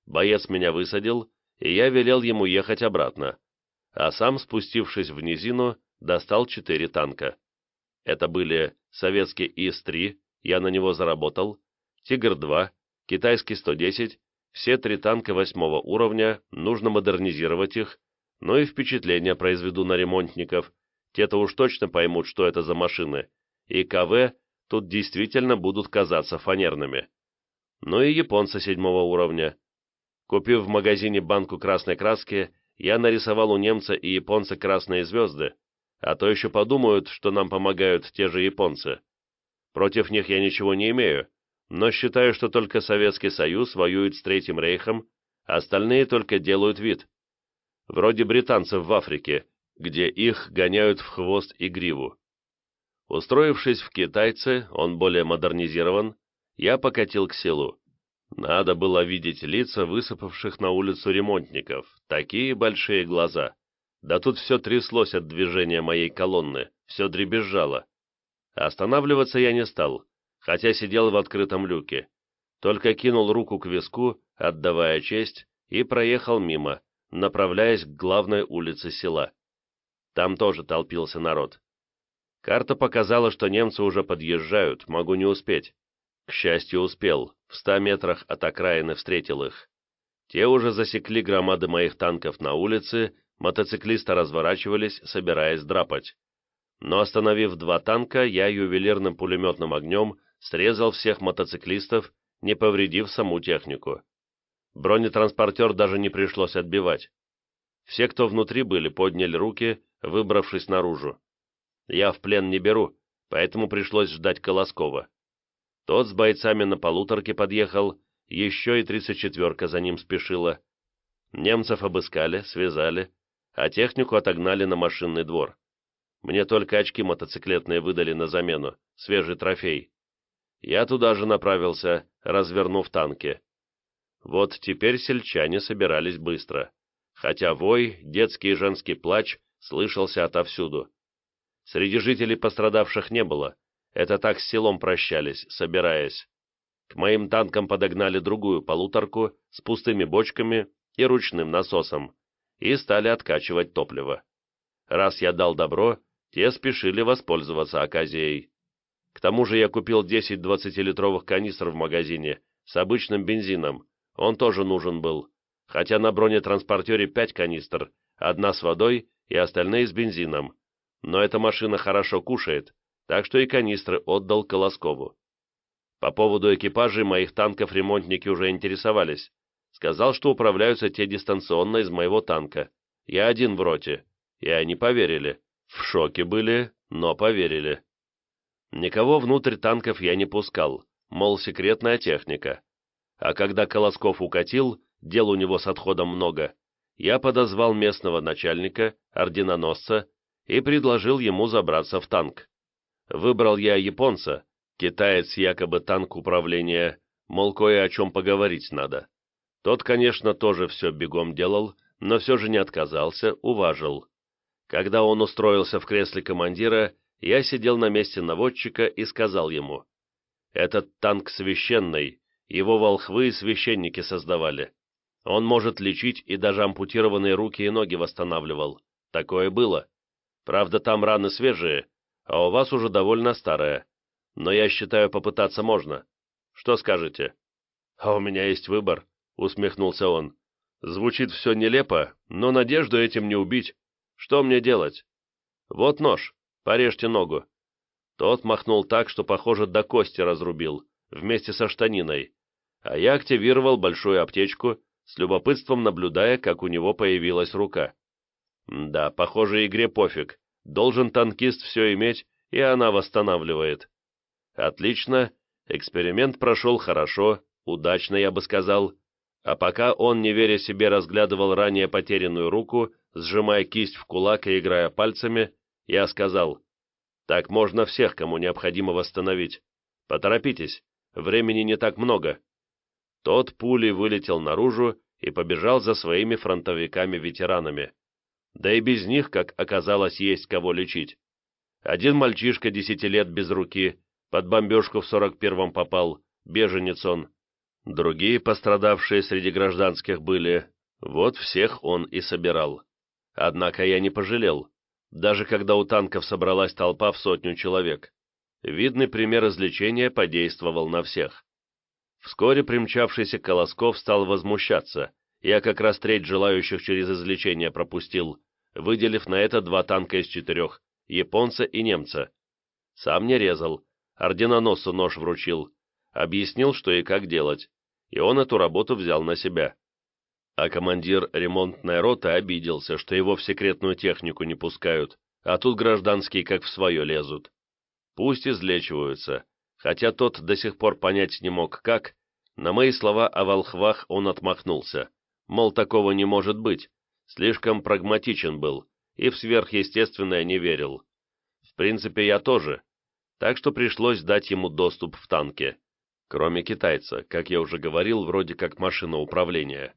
Боец меня высадил, и я велел ему ехать обратно, а сам, спустившись в низину, достал четыре танка. Это были советский ИС-3, я на него заработал, Тигр-2, китайский 110, все три танка восьмого уровня, нужно модернизировать их, но и впечатление произведу на ремонтников, те-то уж точно поймут, что это за машины, и КВ тут действительно будут казаться фанерными. Ну и японцы седьмого уровня, Купив в магазине банку красной краски, я нарисовал у немца и японца красные звезды, а то еще подумают, что нам помогают те же японцы. Против них я ничего не имею, но считаю, что только Советский Союз воюет с Третьим Рейхом, остальные только делают вид. Вроде британцев в Африке, где их гоняют в хвост и гриву. Устроившись в китайце, он более модернизирован, я покатил к селу. Надо было видеть лица высыпавших на улицу ремонтников, такие большие глаза. Да тут все тряслось от движения моей колонны, все дребезжало. Останавливаться я не стал, хотя сидел в открытом люке. Только кинул руку к виску, отдавая честь, и проехал мимо, направляясь к главной улице села. Там тоже толпился народ. Карта показала, что немцы уже подъезжают, могу не успеть. К счастью, успел, в ста метрах от окраины встретил их. Те уже засекли громады моих танков на улице, мотоциклисты разворачивались, собираясь драпать. Но остановив два танка, я ювелирным пулеметным огнем срезал всех мотоциклистов, не повредив саму технику. Бронетранспортер даже не пришлось отбивать. Все, кто внутри были, подняли руки, выбравшись наружу. Я в плен не беру, поэтому пришлось ждать Колоскова. Тот с бойцами на полуторке подъехал, еще и тридцать четверка за ним спешила. Немцев обыскали, связали, а технику отогнали на машинный двор. Мне только очки мотоциклетные выдали на замену, свежий трофей. Я туда же направился, развернув танки. Вот теперь сельчане собирались быстро, хотя вой, детский и женский плач слышался отовсюду. Среди жителей пострадавших не было, это так с селом прощались, собираясь. К моим танкам подогнали другую полуторку с пустыми бочками и ручным насосом и стали откачивать топливо. Раз я дал добро, те спешили воспользоваться оказией. К тому же я купил 10 20-литровых канистр в магазине с обычным бензином, он тоже нужен был, хотя на бронетранспортере пять канистр, одна с водой и остальные с бензином. Но эта машина хорошо кушает, так что и канистры отдал Колоскову. По поводу экипажей моих танков ремонтники уже интересовались. Сказал, что управляются те дистанционно из моего танка. Я один в роте. И они поверили. В шоке были, но поверили. Никого внутрь танков я не пускал, мол, секретная техника. А когда Колосков укатил, дел у него с отходом много, я подозвал местного начальника, орденоносца, и предложил ему забраться в танк. Выбрал я японца, китаец якобы танк управления, мол, кое о чем поговорить надо. Тот, конечно, тоже все бегом делал, но все же не отказался, уважил. Когда он устроился в кресле командира, я сидел на месте наводчика и сказал ему, «Этот танк священный, его волхвы и священники создавали. Он может лечить и даже ампутированные руки и ноги восстанавливал. Такое было. Правда, там раны свежие, а у вас уже довольно старая. Но я считаю, попытаться можно. Что скажете?» «А у меня есть выбор», — усмехнулся он. «Звучит все нелепо, но надежду этим не убить. Что мне делать? Вот нож, порежьте ногу. Тот махнул так, что, похоже, до кости разрубил, вместе со штаниной. А я активировал большую аптечку, с любопытством наблюдая, как у него появилась рука. Да, похоже, игре пофиг. Должен танкист все иметь, и она восстанавливает. Отлично, эксперимент прошел хорошо, удачно, я бы сказал. А пока он, не веря себе, разглядывал ранее потерянную руку, сжимая кисть в кулак и играя пальцами, я сказал, «Так можно всех, кому необходимо восстановить. Поторопитесь, времени не так много». Тот пулей вылетел наружу и побежал за своими фронтовиками-ветеранами. Да и без них, как оказалось, есть кого лечить. Один мальчишка десяти лет без руки, под бомбежку в сорок первом попал, беженец он. Другие пострадавшие среди гражданских были, вот всех он и собирал. Однако я не пожалел, даже когда у танков собралась толпа в сотню человек. Видный пример излечения подействовал на всех. Вскоре примчавшийся Колосков стал возмущаться. Я как раз треть желающих через излечение пропустил, выделив на это два танка из четырех, японца и немца. Сам не резал, орденоносцу нож вручил, объяснил, что и как делать, и он эту работу взял на себя а командир ремонтной роты обиделся, что его в секретную технику не пускают, а тут гражданские как в свое лезут. Пусть излечиваются, хотя тот до сих пор понять не мог как, на мои слова о волхвах он отмахнулся, мол, такого не может быть, слишком прагматичен был и в сверхъестественное не верил. В принципе, я тоже, так что пришлось дать ему доступ в танке, кроме китайца, как я уже говорил, вроде как машина управления.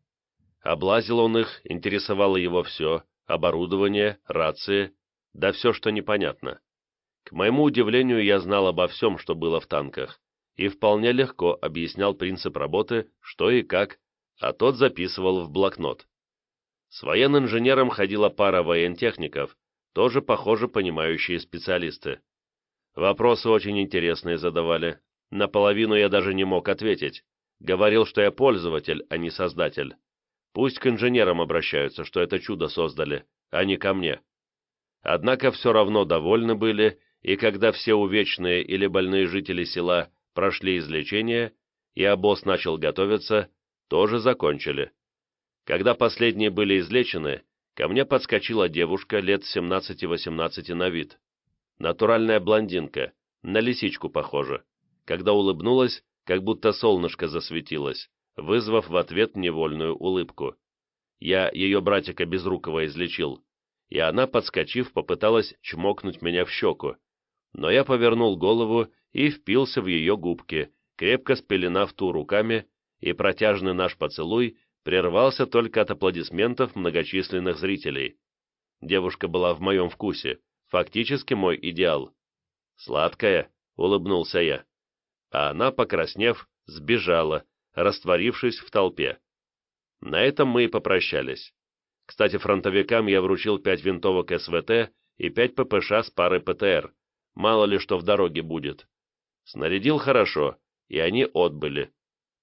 Облазил он их, интересовало его все, оборудование, рации, да все, что непонятно. К моему удивлению, я знал обо всем, что было в танках, и вполне легко объяснял принцип работы, что и как, а тот записывал в блокнот. С военным инженером ходила пара воентехников, тоже, похоже, понимающие специалисты. Вопросы очень интересные задавали. Наполовину я даже не мог ответить. Говорил, что я пользователь, а не создатель. Пусть к инженерам обращаются, что это чудо создали, а не ко мне. Однако все равно довольны были, и когда все увечные или больные жители села прошли излечение, и обоз начал готовиться, тоже закончили. Когда последние были излечены, ко мне подскочила девушка лет 17-18 на вид. Натуральная блондинка, на лисичку похожа. Когда улыбнулась, как будто солнышко засветилось вызвав в ответ невольную улыбку. Я ее братика Безрукова излечил, и она, подскочив, попыталась чмокнуть меня в щеку, но я повернул голову и впился в ее губки, крепко спеленав ту руками, и протяжный наш поцелуй прервался только от аплодисментов многочисленных зрителей. Девушка была в моем вкусе, фактически мой идеал. «Сладкая», — улыбнулся я. А она, покраснев, сбежала, растворившись в толпе. На этом мы и попрощались. Кстати, фронтовикам я вручил пять винтовок СВТ и пять ППШ с парой ПТР, мало ли что в дороге будет. Снарядил хорошо, и они отбыли.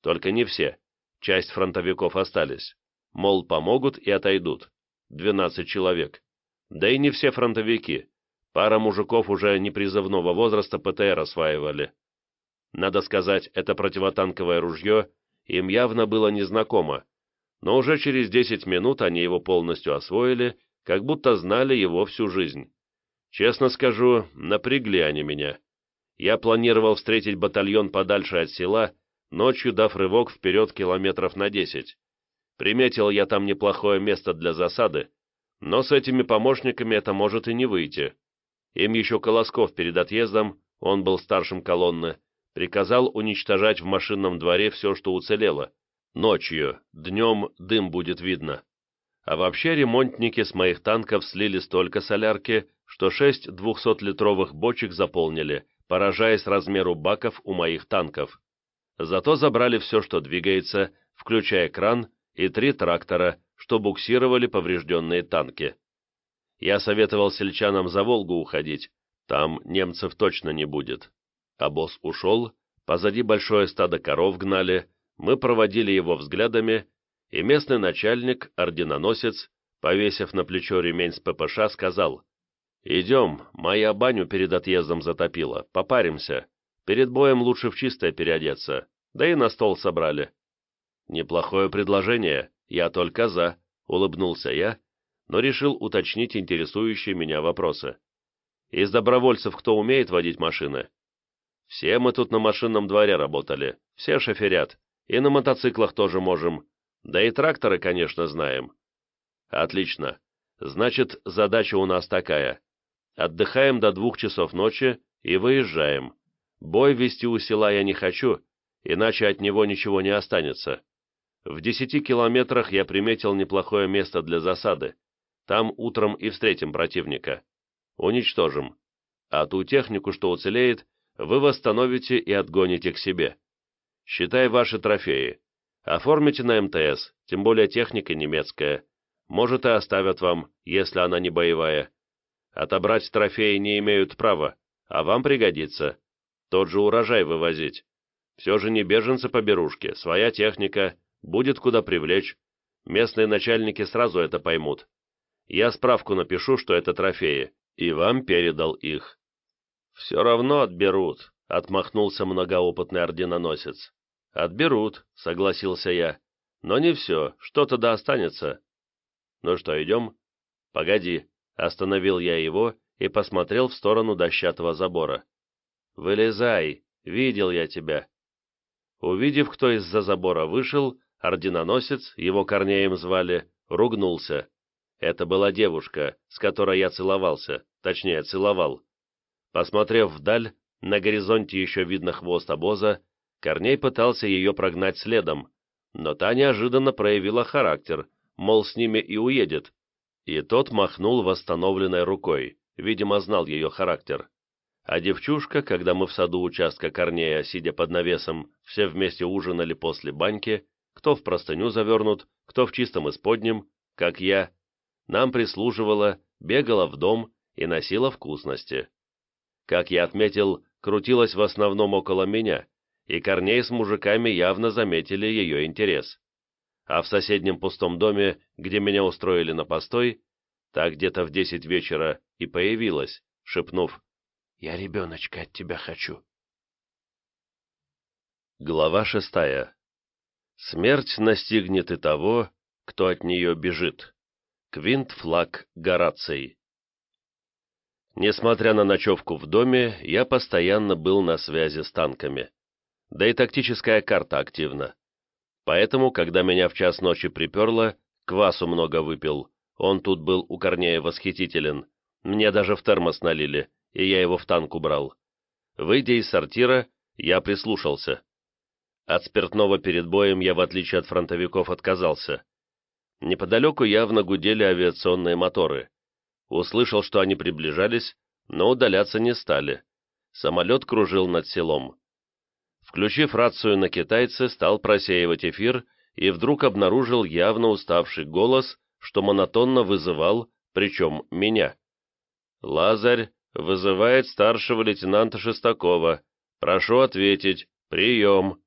Только не все, часть фронтовиков остались. мол, помогут и отойдут. 12 человек. Да и не все фронтовики. Пара мужиков уже непризывного возраста ПТР осваивали. Надо сказать, это противотанковое ружье им явно было незнакомо, но уже через 10 минут они его полностью освоили, как будто знали его всю жизнь. Честно скажу, напрягли они меня. Я планировал встретить батальон подальше от села, ночью дав рывок вперед километров на 10. Приметил я там неплохое место для засады, но с этими помощниками это может и не выйти. Им еще Колосков перед отъездом, он был старшим колонны, приказал уничтожать в машинном дворе все, что уцелело. Ночью, днем дым будет видно. А вообще ремонтники с моих танков слили столько солярки, что шесть 200-литровых бочек заполнили, поражаясь размеру баков у моих танков. Зато забрали все, что двигается, включая кран и три трактора, что буксировали поврежденные танки. Я советовал сельчанам за Волгу уходить, там немцев точно не будет. А босс ушел, позади большое стадо коров гнали, мы проводили его взглядами, и местный начальник, орденоносец, повесив на плечо ремень с ППШ, сказал, «Идем, моя баню перед отъездом затопила, попаримся. Перед боем лучше в чистое переодеться, да и на стол собрали». «Неплохое предложение, я только за», — улыбнулся я, но решил уточнить интересующие меня вопросы. «Из добровольцев кто умеет водить машины?» «Все мы тут на машинном дворе работали, все шоферят, и на мотоциклах тоже можем, да и тракторы, конечно, знаем». «Отлично. Значит, задача у нас такая Отдыхаем до двух часов ночи и выезжаем. Бой вести у села я не хочу, иначе от него ничего не останется. В десяти километрах я приметил неплохое место для засады. Там утром и встретим противника. Уничтожим. А ту технику, что уцелеет, вы восстановите и отгоните к себе. Считай ваши трофеи. Оформите на МТС, тем более техника немецкая. Может, и оставят вам, если она не боевая. Отобрать трофеи не имеют права, а вам пригодится. Тот же урожай вывозить. Все же не беженцы по берушке, своя техника, будет куда привлечь. Местные начальники сразу это поймут. Я справку напишу, что это трофеи, и вам передал их. Все равно отберут, — отмахнулся многоопытный орденоносец. «Отберут», — согласился я. «Но не все, что-то да останется». «Ну что, идем?» «Погоди, Остановил я его и посмотрел в сторону дощатого забора. «Вылезай! Видел я тебя!» Увидев, кто из-за забора вышел, орденоносец, его Корнеем звали, ругнулся. Это была девушка, с которой я целовался, точнее, целовал. Посмотрев вдаль, на горизонте еще видно хвост обоза, Корней пытался ее прогнать следом, но та неожиданно проявила характер, мол, с ними и уедет, и тот махнул восстановленной рукой, видимо, знал ее характер. А девчушка, когда мы в саду участка Корнея, сидя под навесом, все вместе ужинали после баньки, кто в простыню завернут, кто в чистом исподнем, как я, нам прислуживала, бегала в дом и носила вкусности. Как я отметил, крутилась в основном около меня, и Корней с мужиками явно заметили ее интерес а в соседнем пустом доме, где меня устроили на постой, так где-то в десять вечера и появилась, шепнув «Я ребеночка от тебя хочу». Глава шестая. Смерть настигнет и того, кто от нее бежит. Квинт Флаг Гораций. Несмотря на ночевку в доме, я постоянно был на связи с танками. Да и тактическая карта активна. Поэтому, когда меня в час ночи приперло, квасу много выпил. Он тут был у Корнея восхитителен. Мне даже в термос налили, и я его в танк убрал. Выйдя из сортира, я прислушался. От спиртного перед боем я, в отличие от фронтовиков, отказался. Неподалеку явно гудели авиационные моторы. Услышал, что они приближались, но удаляться не стали. Самолет кружил над селом. Включив рацию на китайце, стал просеивать эфир и вдруг обнаружил явно уставший голос, что монотонно вызывал, причем меня. «Лазарь вызывает старшего лейтенанта Шестакова. Прошу ответить. Прием».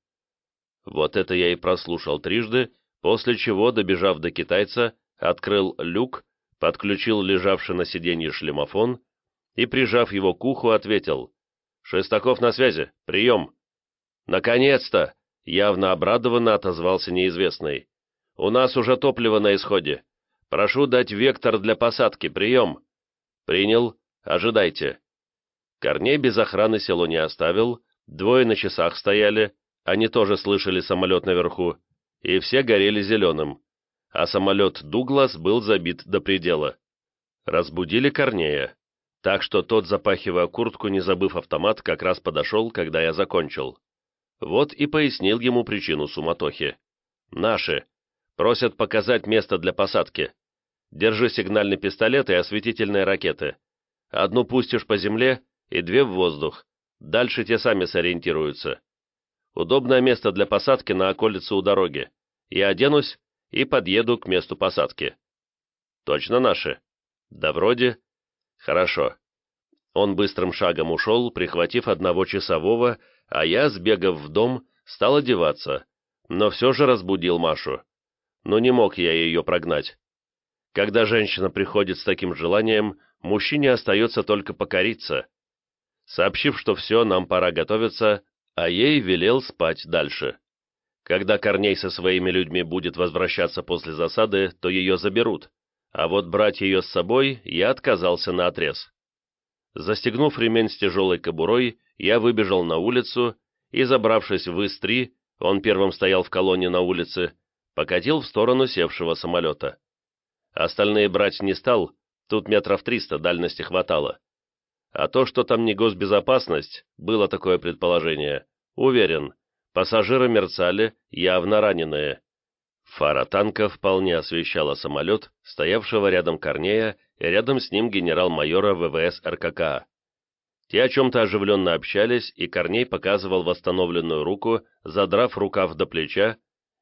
Вот это я и прослушал трижды, после чего, добежав до китайца, открыл люк, подключил лежавший на сиденье шлемофон и, прижав его к уху, ответил «Шестаков на связи, прием!» «Наконец-то!» — явно обрадованно отозвался неизвестный. «У нас уже топливо на исходе. Прошу дать вектор для посадки, прием!» «Принял. Ожидайте». Корней без охраны село не оставил, двое на часах стояли, они тоже слышали самолет наверху, и все горели зеленым, а самолет «Дуглас» был забит до предела. Разбудили Корнея, так что тот, запахивая куртку, не забыв автомат, как раз подошел, когда я закончил. Вот и пояснил ему причину суматохи. «Наши. Просят показать место для посадки. Держи сигнальный пистолет и осветительные ракеты. Одну пустишь по земле и две в воздух. Дальше те сами сориентируются. Удобное место для посадки на околице у дороги. Я оденусь и подъеду к месту посадки. Точно наши? Да вроде. Хорошо. Он быстрым шагом ушел, прихватив одного часового, а я, сбегав в дом, стал одеваться, но все же разбудил Машу. Но не мог я ее прогнать. Когда женщина приходит с таким желанием, мужчине остается только покориться. Сообщив, что все, нам пора готовиться, а ей велел спать дальше. Когда Корней со своими людьми будет возвращаться после засады, то ее заберут, а вот брать ее с собой я отказался на отрез. Застегнув ремень с тяжелой кобурой, я выбежал на улицу и, забравшись в ИС-3, он первым стоял в колонне на улице, покатил в сторону севшего самолета. Остальные брать не стал, тут метров триста дальности хватало. А то, что там не госбезопасность, было такое предположение. Уверен, пассажиры мерцали, явно раненые. Фара танка вполне освещала самолет, стоявшего рядом Корнея, рядом с ним генерал-майора ВВС РКК. Те о чем-то оживленно общались, и Корней показывал восстановленную руку, задрав рукав до плеча,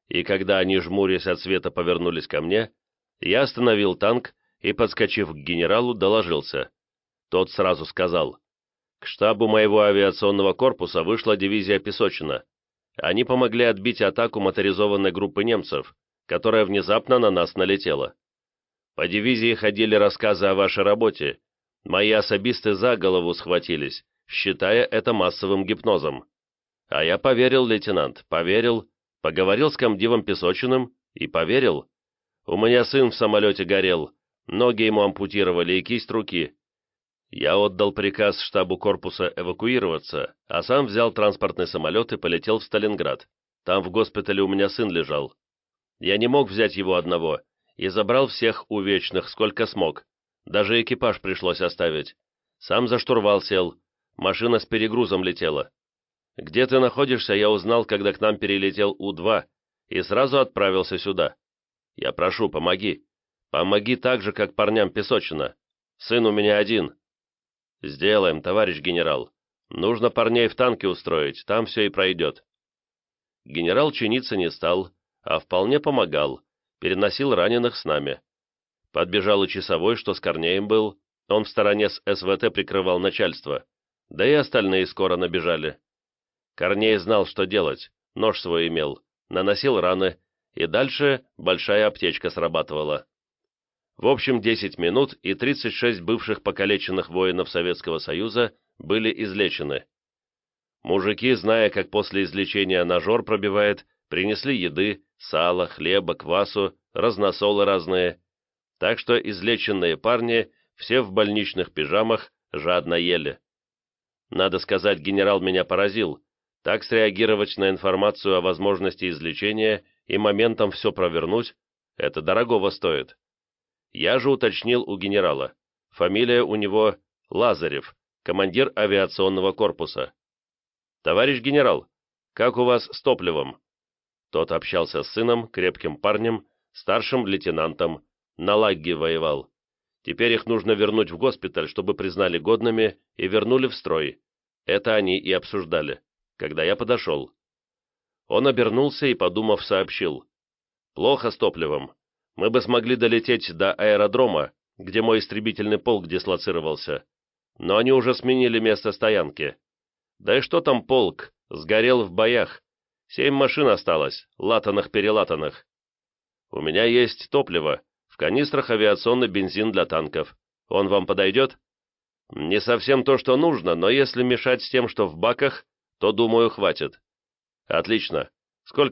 и когда они, жмурясь от света, повернулись ко мне, я остановил танк и, подскочив к генералу, доложился. Тот сразу сказал, «К штабу моего авиационного корпуса вышла дивизия Песочина. Они помогли отбить атаку моторизованной группы немцев, которая внезапно на нас налетела. По дивизии ходили рассказы о вашей работе. Мои особисты за голову схватились, считая это массовым гипнозом. А я поверил, лейтенант, поверил, поговорил с комдивом Песочиным и поверил. У меня сын в самолете горел, ноги ему ампутировали и кисть руки. Я отдал приказ штабу корпуса эвакуироваться, а сам взял транспортный самолет и полетел в Сталинград. Там в госпитале у меня сын лежал. Я не мог взять его одного, и забрал всех увечных, сколько смог. Даже экипаж пришлось оставить. Сам за штурвал сел. Машина с перегрузом летела. Где ты находишься, я узнал, когда к нам перелетел У-2, и сразу отправился сюда. Я прошу, помоги. Помоги так же, как парням Песочина. Сын у меня один, «Сделаем, товарищ генерал. Нужно парней в танке устроить, там все и пройдет». Генерал чиниться не стал, а вполне помогал, переносил раненых с нами. Подбежал и часовой, что с Корнеем был, он в стороне с СВТ прикрывал начальство, да и остальные скоро набежали. Корней знал, что делать, нож свой имел, наносил раны, и дальше большая аптечка срабатывала. В общем, 10 минут и 36 бывших покалеченных воинов Советского Союза были излечены. Мужики, зная, как после излечения ножор пробивает, принесли еды, сало, хлеба, квасу, разносолы разные. Так что излеченные парни все в больничных пижамах жадно ели. Надо сказать, генерал меня поразил. Так среагировать на информацию о возможности излечения и моментом все провернуть, это дорогого стоит. Я же уточнил у генерала. Фамилия у него Лазарев, командир авиационного корпуса. «Товарищ генерал, как у вас с топливом?» Тот общался с сыном, крепким парнем, старшим лейтенантом, на лагге воевал. Теперь их нужно вернуть в госпиталь, чтобы признали годными и вернули в строй. Это они и обсуждали, когда я подошел. Он обернулся и, подумав, сообщил. «Плохо с топливом мы бы смогли долететь до аэродрома, где мой истребительный полк дислоцировался. Но они уже сменили место стоянки. Да и что там полк? Сгорел в боях. Семь машин осталось, латанных-перелатанных. У меня есть топливо, в канистрах авиационный бензин для танков. Он вам подойдет? Не совсем то, что нужно, но если мешать с тем, что в баках, то, думаю, хватит. Отлично. Сколько